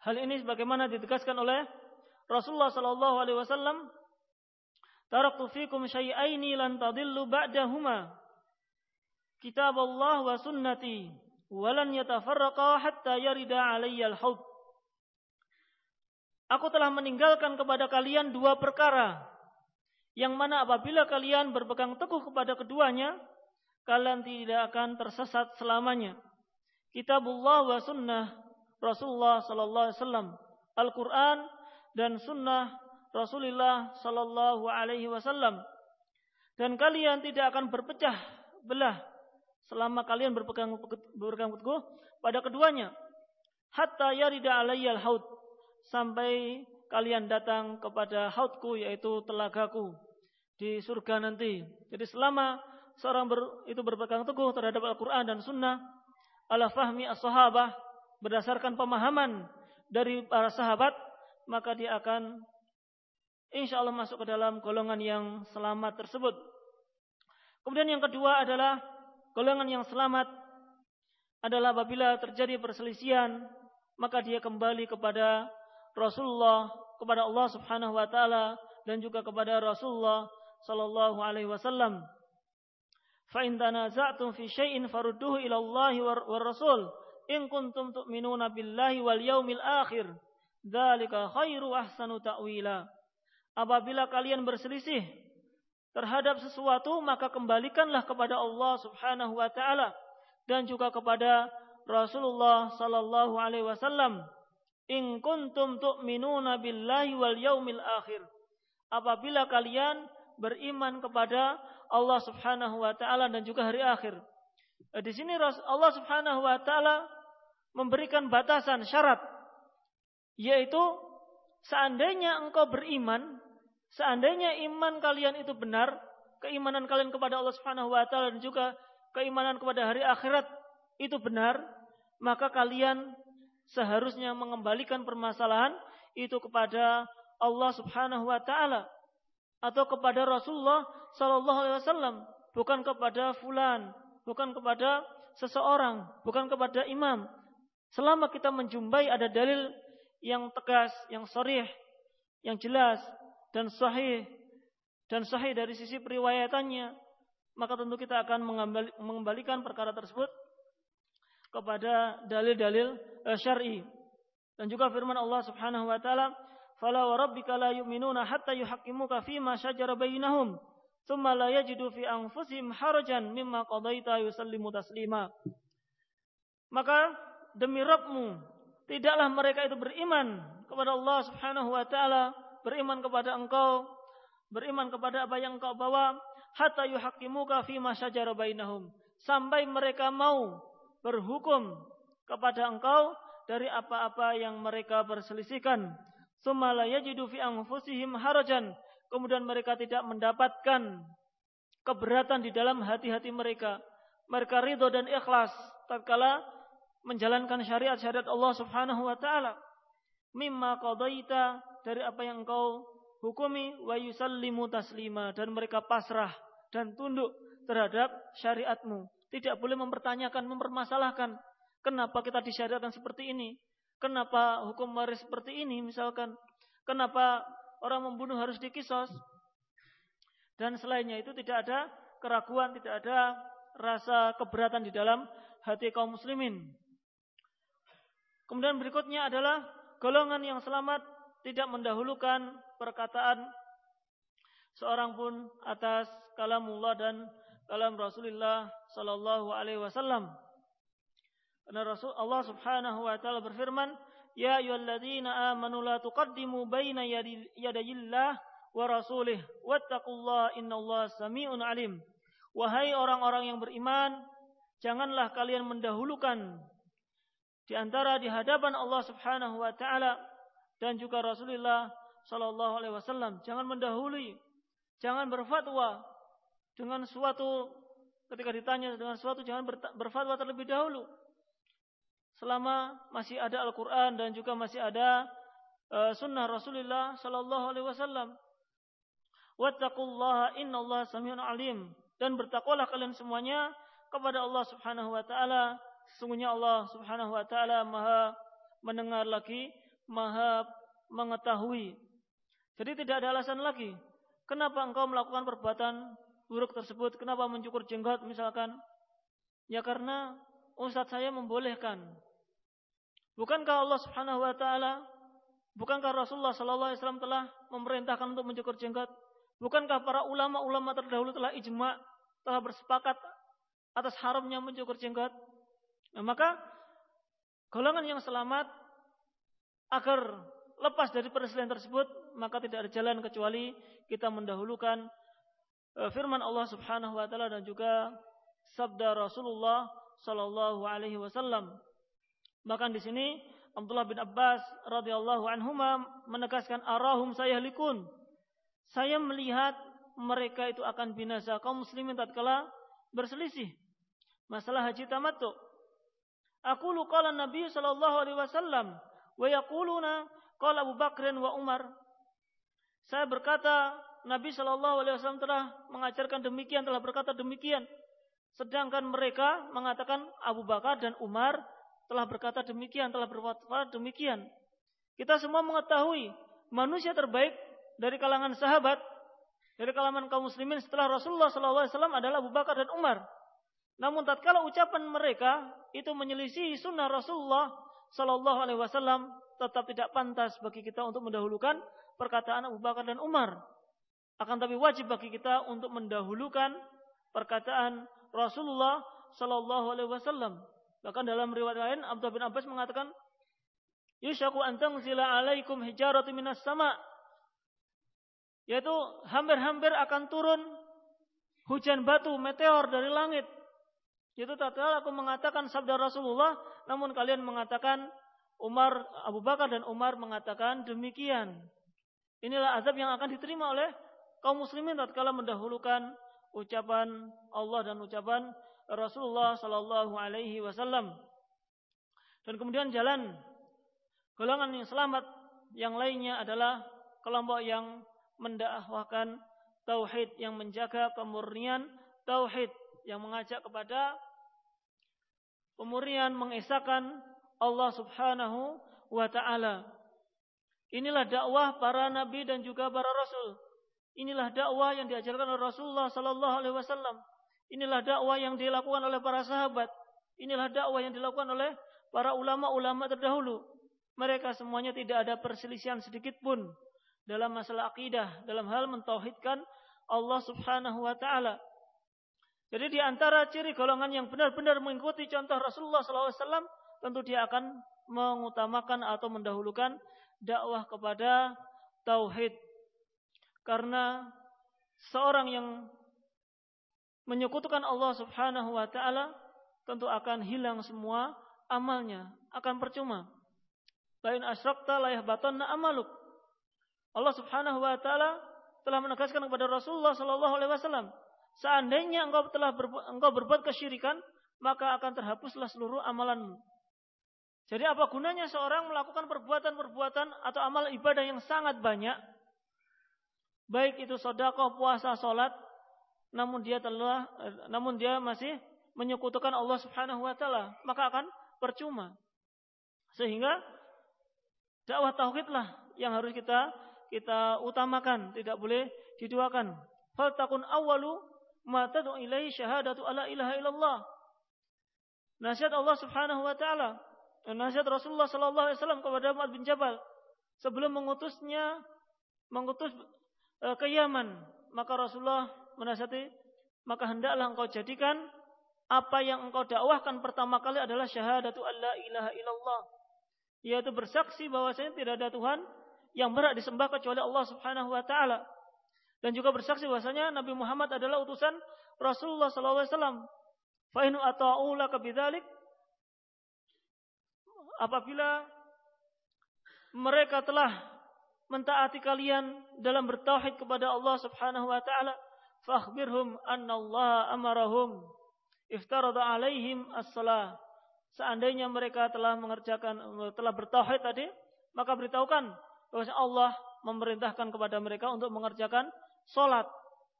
Hal ini sebagaimana ditegaskan oleh Rasulullah sallallahu alaihi wasallam Taraktu fikum syai'aini lan tadillu ba'dahuma. Kitab Allah wa sunnati. Walan yatafarraqa hatta yarida alayya al-hawd. Aku telah meninggalkan kepada kalian dua perkara. Yang mana apabila kalian berpegang teguh kepada keduanya, kalian tidak akan tersesat selamanya. Kitabullah wa sunnah Rasulullah sallallahu alaihi wasallam. Al-Qur'an dan sunnah Rasulullah sallallahu alaihi wasallam dan kalian tidak akan berpecah belah selama kalian berpegang berpegang teguh pada keduanya hatta yarida alayyal haud sampai kalian datang kepada haudku yaitu telagaku di surga nanti. Jadi selama seorang ber, itu berpegang teguh terhadap Al-Qur'an dan sunnah ala fahmi as-sahabah berdasarkan pemahaman dari para sahabat maka dia akan insya Allah masuk ke dalam golongan yang selamat tersebut. Kemudian yang kedua adalah golongan yang selamat adalah apabila terjadi perselisihan maka dia kembali kepada Rasulullah, kepada Allah Subhanahu wa taala dan juga kepada Rasulullah sallallahu alaihi wasallam. Fa in tanaza'tum fi syai'in farudduhu ila Allah war Rasul in kuntum tu'minuna billahi wal yaumil akhir. Dzalika khairu ahsanu ta'wila. Apabila kalian berselisih terhadap sesuatu, maka kembalikanlah kepada Allah Subhanahu wa taala dan juga kepada Rasulullah sallallahu alaihi wasallam. In kuntum tu'minuna billahi wal yaumil akhir. Apabila kalian beriman kepada Allah Subhanahu wa taala dan juga hari akhir. Eh, di sini Allah Subhanahu wa taala memberikan batasan syarat yaitu seandainya engkau beriman, seandainya iman kalian itu benar, keimanan kalian kepada Allah Subhanahu wa taala dan juga keimanan kepada hari akhirat itu benar, maka kalian seharusnya mengembalikan permasalahan itu kepada Allah Subhanahu wa taala atau kepada Rasulullah sallallahu alaihi wasallam, bukan kepada fulan, bukan kepada seseorang, bukan kepada imam. Selama kita menjumpai ada dalil yang tegas, yang sorih, yang jelas dan sahih dan sahih dari sisi periwayatannya, maka tentu kita akan mengembalikan perkara tersebut kepada dalil-dalil uh, syar'i. Dan juga firman Allah Subhanahu wa taala, "Fala wa rabbika la yu'minuna hatta yuhaqqimuka ma shajara bainahum, thumma la yajidu fi anfusihim harajan mimma qadaita yusallimu taslima." Maka demi Rabbmu Tidaklah mereka itu beriman kepada Allah Subhanahu wa taala, beriman kepada engkau, beriman kepada apa yang engkau bawa, hatta yuhaqqimuka fi ma syajara bainahum. Sampai mereka mau berhukum kepada engkau dari apa-apa yang mereka perselisihkan. Tsumma la yajidu fi anfusihim harajan. Kemudian mereka tidak mendapatkan keberatan di dalam hati-hati mereka. Mereka ridho dan ikhlas tatkala menjalankan syariat-syariat Allah Subhanahu wa taala mimma qadaita dari apa yang engkau hukumi wa yusallimu taslima dan mereka pasrah dan tunduk terhadap syariatmu tidak boleh mempertanyakan mempermasalahkan. Kenapa kita disyariatkan seperti ini? Kenapa hukum waris seperti ini misalkan? Kenapa orang membunuh harus dikisos? Dan selainnya itu tidak ada keraguan tidak ada rasa keberatan di dalam hati kaum muslimin. Kemudian berikutnya adalah golongan yang selamat tidak mendahulukan perkataan seorang pun atas kalamullah dan kalam Rasulullah sallallahu alaihi wasallam. Karena Rasul Allah Subhanahu wa taala berfirman, "Ya ayyuhalladzina amanu la tuqaddimu baina yadayillah wa rasulih wattaqullaha innallaha samii'un alim." Wahai orang-orang yang beriman, janganlah kalian mendahulukan di antara di hadapan Allah Subhanahu wa taala dan juga Rasulullah sallallahu alaihi wasallam. Jangan mendahului, jangan berfatwa dengan suatu ketika ditanya dengan suatu jangan berfatwa terlebih dahulu. Selama masih ada Al-Qur'an dan juga masih ada uh, sunnah Rasulullah sallallahu alaihi wasallam. Wattaqullaha innallaha samiun alim dan bertakwalah kalian semuanya kepada Allah Subhanahu wa taala Sesungguhnya Allah Subhanahu wa taala Maha mendengar lagi, Maha mengetahui. Jadi tidak ada alasan lagi. Kenapa engkau melakukan perbuatan buruk tersebut? Kenapa mencukur jenggot misalkan? Ya karena ustaz saya membolehkan. Bukankah Allah Subhanahu wa taala Bukankah Rasulullah sallallahu alaihi wasallam telah memerintahkan untuk mencukur jenggot? Bukankah para ulama-ulama terdahulu telah ijma, telah bersepakat atas haramnya mencukur jenggot? Nah, maka golongan yang selamat agar lepas dari perselisihan tersebut, maka tidak ada jalan kecuali kita mendahulukan firman Allah Subhanahu wa taala dan juga sabda Rasulullah sallallahu alaihi wasallam. Bahkan di sini Abdullah bin Abbas radhiyallahu anhuma menegaskan arahum sayahlikun. Saya melihat mereka itu akan binasa kaum muslimin tatkala berselisih masalah haji tamattu. Aku qala Nabi sallallahu alaihi wasallam wa yaquluna qala Abu Bakr wa Umar. Saya berkata Nabi sallallahu alaihi wasallam telah mengajarkan demikian, telah berkata demikian. Sedangkan mereka mengatakan Abu Bakar dan Umar telah berkata demikian, telah berfatwa demikian. Kita semua mengetahui manusia terbaik dari kalangan sahabat, dari kalangan kaum muslimin setelah Rasulullah SAW adalah Abu Bakar dan Umar. Namun tatkala ucapan mereka itu menyelisih sunnah Rasulullah Sallallahu Alaihi Wasallam, tetap tidak pantas bagi kita untuk mendahulukan perkataan Abu Bakar dan Umar. Akan tapi wajib bagi kita untuk mendahulukan perkataan Rasulullah Sallallahu Alaihi Wasallam. Bahkan dalam riwayat lain Abdullah bin Abbas mengatakan, Yushaku antang zila alaikum hijaratu minas sama. Yaitu hampir-hampir akan turun hujan batu meteor dari langit itu tatkala aku mengatakan sabda Rasulullah, namun kalian mengatakan Umar, Abu Bakar dan Umar mengatakan demikian. Inilah azab yang akan diterima oleh kaum muslimin tatkala mendahulukan ucapan Allah dan ucapan Rasulullah sallallahu alaihi wasallam. Dan kemudian jalan golongan yang selamat yang lainnya adalah kelompok yang mendakwahkan tauhid yang menjaga kemurnian tauhid yang mengajak kepada pemurnian mengesahkan Allah Subhanahu wa taala. Inilah dakwah para nabi dan juga para rasul. Inilah dakwah yang diajarkan oleh Rasulullah sallallahu alaihi wasallam. Inilah dakwah yang dilakukan oleh para sahabat. Inilah dakwah yang dilakukan oleh para ulama-ulama terdahulu. Mereka semuanya tidak ada perselisihan sedikit pun dalam masalah akidah, dalam hal mentauhidkan Allah Subhanahu wa taala. Jadi di antara ciri golongan yang benar-benar mengikuti contoh Rasulullah SAW, tentu dia akan mengutamakan atau mendahulukan dakwah kepada tauhid. Karena seorang yang menyekutukan Allah Subhanahu wa taala tentu akan hilang semua amalnya, akan percuma. Lain asyrakta la yahbatanna amaluk. Allah Subhanahu wa taala telah menegaskan kepada Rasulullah sallallahu alaihi wasallam Seandainya engkau telah berbu engkau berbuat kesyirikan, maka akan terhapuslah seluruh amalanmu. Jadi apa gunanya seorang melakukan perbuatan-perbuatan atau amal ibadah yang sangat banyak, baik itu sodakoh, puasa, sholat, namun dia telah, namun dia masih menyekutukan Allah Subhanahu Wa Taala, maka akan percuma. Sehingga dakwah tauhidlah yang harus kita kita utamakan, tidak boleh diduakan. Fal takun awalu ma tad'u ilaihi syahadatu alla ilaha illallah. Nasihat Allah Subhanahu wa taala dan nasihat Rasulullah sallallahu alaihi wasallam kepada Mu'adz bin Jabal sebelum mengutusnya mengutus ke Yaman, maka Rasulullah menasihati maka hendaklah engkau jadikan apa yang engkau dakwahkan pertama kali adalah syahadatu alla ilaha illallah. Yaitu bersaksi bahwasanya tidak ada Tuhan yang berhak disembah kecuali Allah Subhanahu wa taala. Dan juga bersaksi bahwasanya Nabi Muhammad adalah utusan Rasulullah sallallahu alaihi wasallam. Fa apabila mereka telah mentaati kalian dalam bertauhid kepada Allah Subhanahu wa taala, fakhbirhum anna Allah amarahum iftarada alaihim as-salah. Seandainya mereka telah mengerjakan telah bertauhid tadi, maka beritahukan bahwa Allah memerintahkan kepada mereka untuk mengerjakan salat.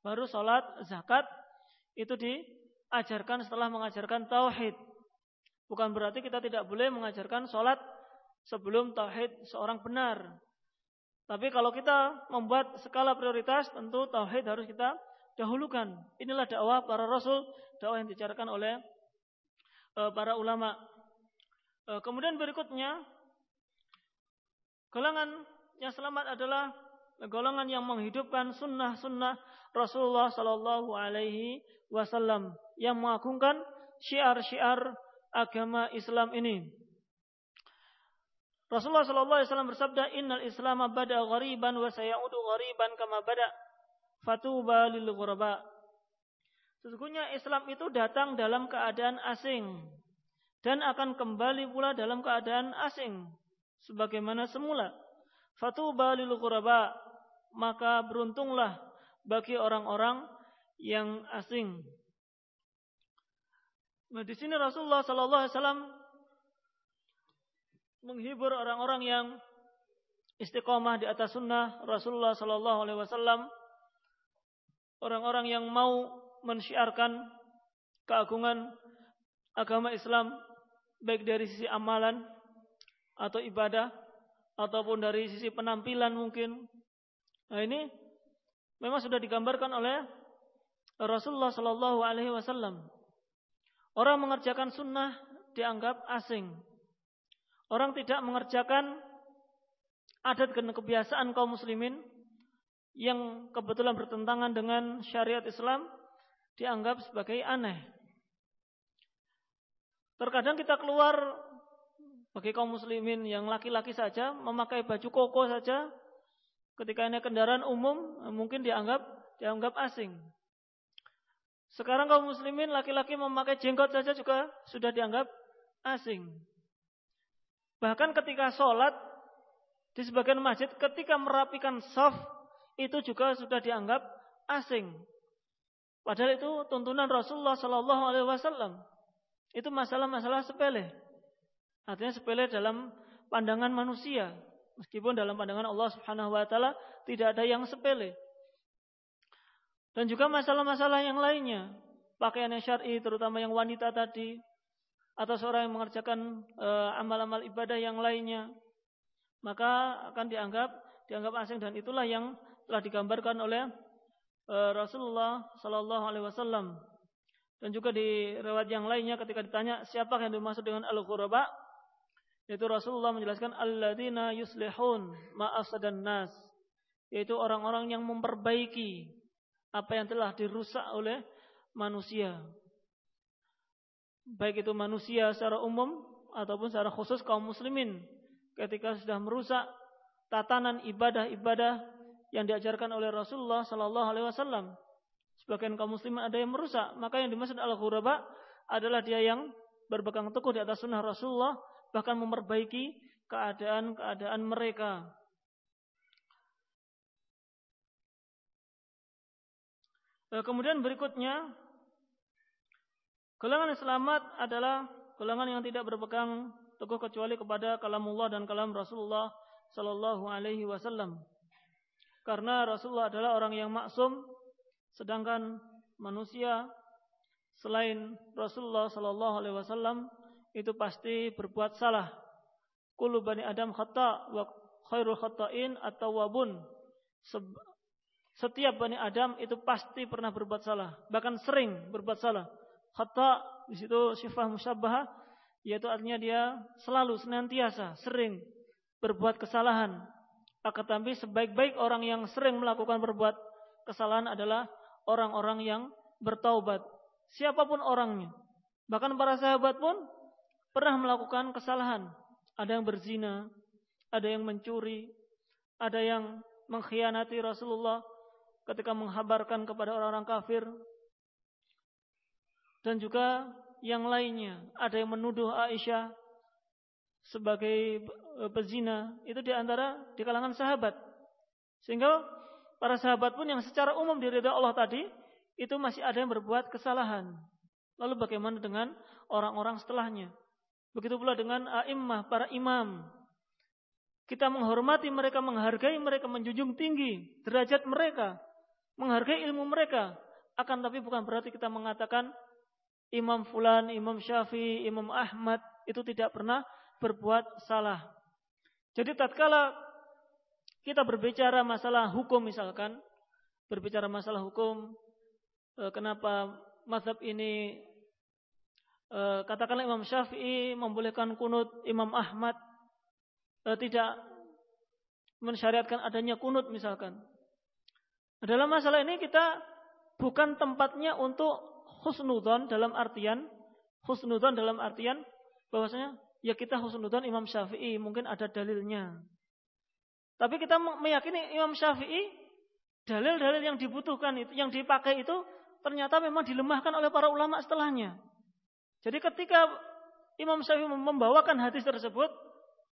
Baru salat, zakat itu diajarkan setelah mengajarkan tauhid. Bukan berarti kita tidak boleh mengajarkan salat sebelum tauhid seorang benar. Tapi kalau kita membuat skala prioritas, tentu tauhid harus kita dahulukan. Inilah dakwah para rasul, dakwah yang dicarakan oleh uh, para ulama. Uh, kemudian berikutnya, golongan yang selamat adalah golongan yang menghidupkan sunnah-sunnah Rasulullah Sallallahu Alaihi Wasallam yang mengagungkan syiar-syiar agama Islam ini. Rasulullah Sallallahu Alaihi Wasallam bersabda, Innal Islam bada ghariban wa sayaudu ghariban kama bada fatuba lil ghuraba. Sesungguhnya Islam itu datang dalam keadaan asing dan akan kembali pula dalam keadaan asing sebagaimana semula. Fatuba lil ghuraba, maka beruntunglah bagi orang-orang yang asing. Nah, di sini Rasulullah sallallahu alaihi wasallam menghibur orang-orang yang istiqomah di atas sunnah Rasulullah sallallahu alaihi wasallam orang-orang yang mau mensyiarkan keagungan agama Islam baik dari sisi amalan atau ibadah ataupun dari sisi penampilan mungkin. Nah ini memang sudah digambarkan oleh Rasulullah Shallallahu Alaihi Wasallam. Orang mengerjakan sunnah dianggap asing. Orang tidak mengerjakan adat dan kebiasaan kaum muslimin yang kebetulan bertentangan dengan syariat Islam dianggap sebagai aneh. Terkadang kita keluar bagi kaum muslimin yang laki-laki saja memakai baju koko saja ketika ini kendaraan umum mungkin dianggap dianggap asing. Sekarang kaum muslimin laki-laki memakai jenggot saja juga sudah dianggap asing. Bahkan ketika sholat di sebagian masjid ketika merapikan soft itu juga sudah dianggap asing. Padahal itu tuntunan Rasulullah Sallallahu Alaihi Wasallam. Itu masalah-masalah sepele. Artinya sepele dalam pandangan manusia. Meskipun dalam pandangan Allah Subhanahu Wa Taala tidak ada yang sepele. Dan juga masalah-masalah yang lainnya. Pakaian yang syar'i, terutama yang wanita tadi. Atau seorang yang mengerjakan eh, amal-amal ibadah yang lainnya. Maka akan dianggap dianggap asing dan itulah yang telah digambarkan oleh uh, Rasulullah Sallallahu Alaihi Wasallam dan juga di riwayat yang lainnya ketika ditanya siapa yang dimaksud dengan al-ghuraba yaitu Rasulullah menjelaskan alladzina yuslihun ma'asadan nas yaitu orang-orang yang memperbaiki apa yang telah dirusak oleh manusia baik itu manusia secara umum ataupun secara khusus kaum muslimin ketika sudah merusak tatanan ibadah-ibadah yang diajarkan oleh Rasulullah sallallahu alaihi wasallam. Sebagian kaum muslimin ada yang merusak, maka yang dimaksud al-ghuraba adalah dia yang berpegang teguh di atas sunnah Rasulullah bahkan memperbaiki keadaan-keadaan mereka. Eh, kemudian berikutnya golongan yang selamat adalah golongan yang tidak berpegang teguh kecuali kepada kalamullah dan kalam Rasulullah sallallahu alaihi wasallam. Karena Rasulullah adalah orang yang maksum, sedangkan manusia selain Rasulullah Sallallahu Alaihi Wasallam itu pasti berbuat salah. Kulu bani Adam khata wa khairul khata'in atau wabun. Setiap bani Adam itu pasti pernah berbuat salah, bahkan sering berbuat salah. Khata di situ sifat musyabbaha yaitu artinya dia selalu senantiasa sering berbuat kesalahan akan tetapi sebaik-baik orang yang sering melakukan berbuat kesalahan adalah orang-orang yang bertaubat. Siapa pun orangnya. Bahkan para sahabat pun pernah melakukan kesalahan. Ada yang berzina, ada yang mencuri, ada yang mengkhianati Rasulullah ketika menghabarkan kepada orang-orang kafir. Dan juga yang lainnya, ada yang menuduh Aisyah sebagai pezina, itu di antara di kalangan sahabat. Sehingga para sahabat pun yang secara umum diridha Allah tadi, itu masih ada yang berbuat kesalahan. Lalu bagaimana dengan orang-orang setelahnya? Begitu pula dengan a'immah, para imam. Kita menghormati mereka, menghargai mereka, menjunjung tinggi derajat mereka, menghargai ilmu mereka. Akan tapi bukan berarti kita mengatakan Imam Fulan, Imam Syafi'i, Imam Ahmad itu tidak pernah berbuat salah. Jadi tatkala kita berbicara masalah hukum misalkan, berbicara masalah hukum, eh, kenapa mazhab ini Eh, katakanlah Imam Syafi'i membolehkan kunut, Imam Ahmad e, tidak mensyariatkan adanya kunut misalkan. Dalam masalah ini kita bukan tempatnya untuk husnudon dalam artian husnudon dalam artian bahwasanya ya kita husnudon Imam Syafi'i mungkin ada dalilnya. Tapi kita meyakini Imam Syafi'i dalil-dalil yang dibutuhkan itu yang dipakai itu ternyata memang dilemahkan oleh para ulama setelahnya. Jadi ketika Imam Syafi'i membawakan hadis tersebut,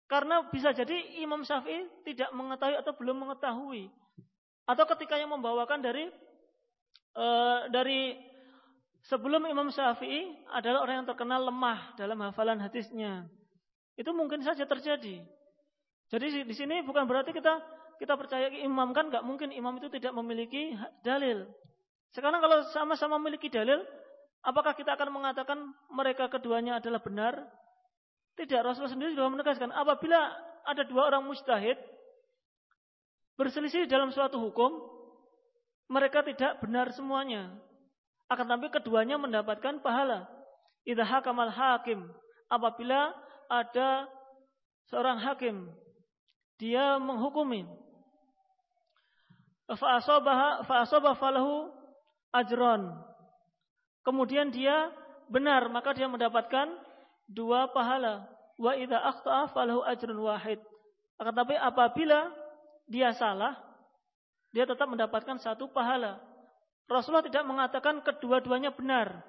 karena bisa jadi Imam Syafi'i tidak mengetahui atau belum mengetahui, atau ketika yang membawakan dari e, dari sebelum Imam Syafi'i adalah orang yang terkenal lemah dalam hafalan hadisnya, itu mungkin saja terjadi. Jadi di sini bukan berarti kita kita percaya imam kan nggak mungkin imam itu tidak memiliki dalil. Sekarang kalau sama-sama memiliki dalil, Apakah kita akan mengatakan mereka keduanya adalah benar? Tidak, Rasulullah sendiri sudah menegaskan apabila ada dua orang mustahid berselisih dalam suatu hukum, mereka tidak benar semuanya. Akan tapi keduanya mendapatkan pahala. Idza hakamal hakim, apabila ada seorang hakim dia menghukumi fa asabah falahu ajron kemudian dia benar, maka dia mendapatkan dua pahala. Wa idza akhta'a falahu ajrun wahid. Akan tapi apabila dia salah, dia tetap mendapatkan satu pahala. Rasulullah tidak mengatakan kedua-duanya benar.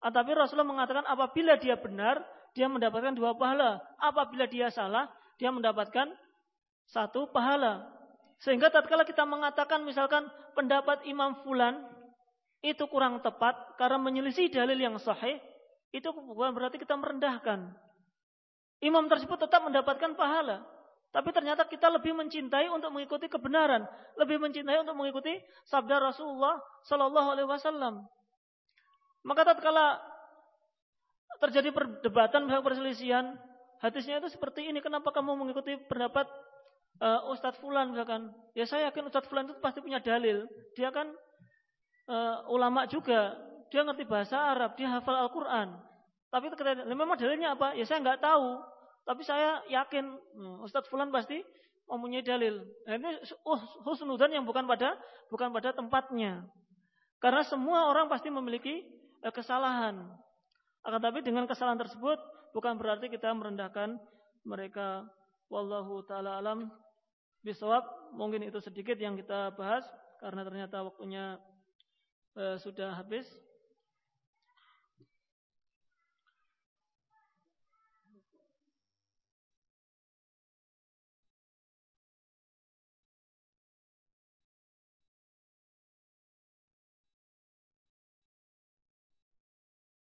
Tetapi Rasulullah mengatakan apabila dia benar, dia mendapatkan dua pahala. Apabila dia salah, dia mendapatkan satu pahala. Sehingga tatkala kita mengatakan misalkan pendapat Imam Fulan itu kurang tepat karena menyelisih dalil yang sahih, itu bukan berarti kita merendahkan. Imam tersebut tetap mendapatkan pahala. Tapi ternyata kita lebih mencintai untuk mengikuti kebenaran, lebih mencintai untuk mengikuti sabda Rasulullah Sallallahu Alaihi Wasallam. Maka tatkala terjadi perdebatan, perselisihan, hadisnya itu seperti ini. Kenapa kamu mengikuti pendapat uh, Ustadz Fulan misalkan? Ya saya yakin Ustadz Fulan itu pasti punya dalil. Dia kan uh, ulama juga, dia ngerti bahasa Arab, dia hafal Al-Quran. Tapi memang dalilnya apa? Ya saya nggak tahu. Tapi saya yakin hmm, Ustadz Fulan pasti mempunyai dalil. Nah, ini husnudan yang bukan pada bukan pada tempatnya. Karena semua orang pasti memiliki eh, kesalahan. Akan tapi dengan kesalahan tersebut bukan berarti kita merendahkan mereka. Wallahu taala alam bisawab. Mungkin itu sedikit yang kita bahas karena ternyata waktunya e, sudah habis.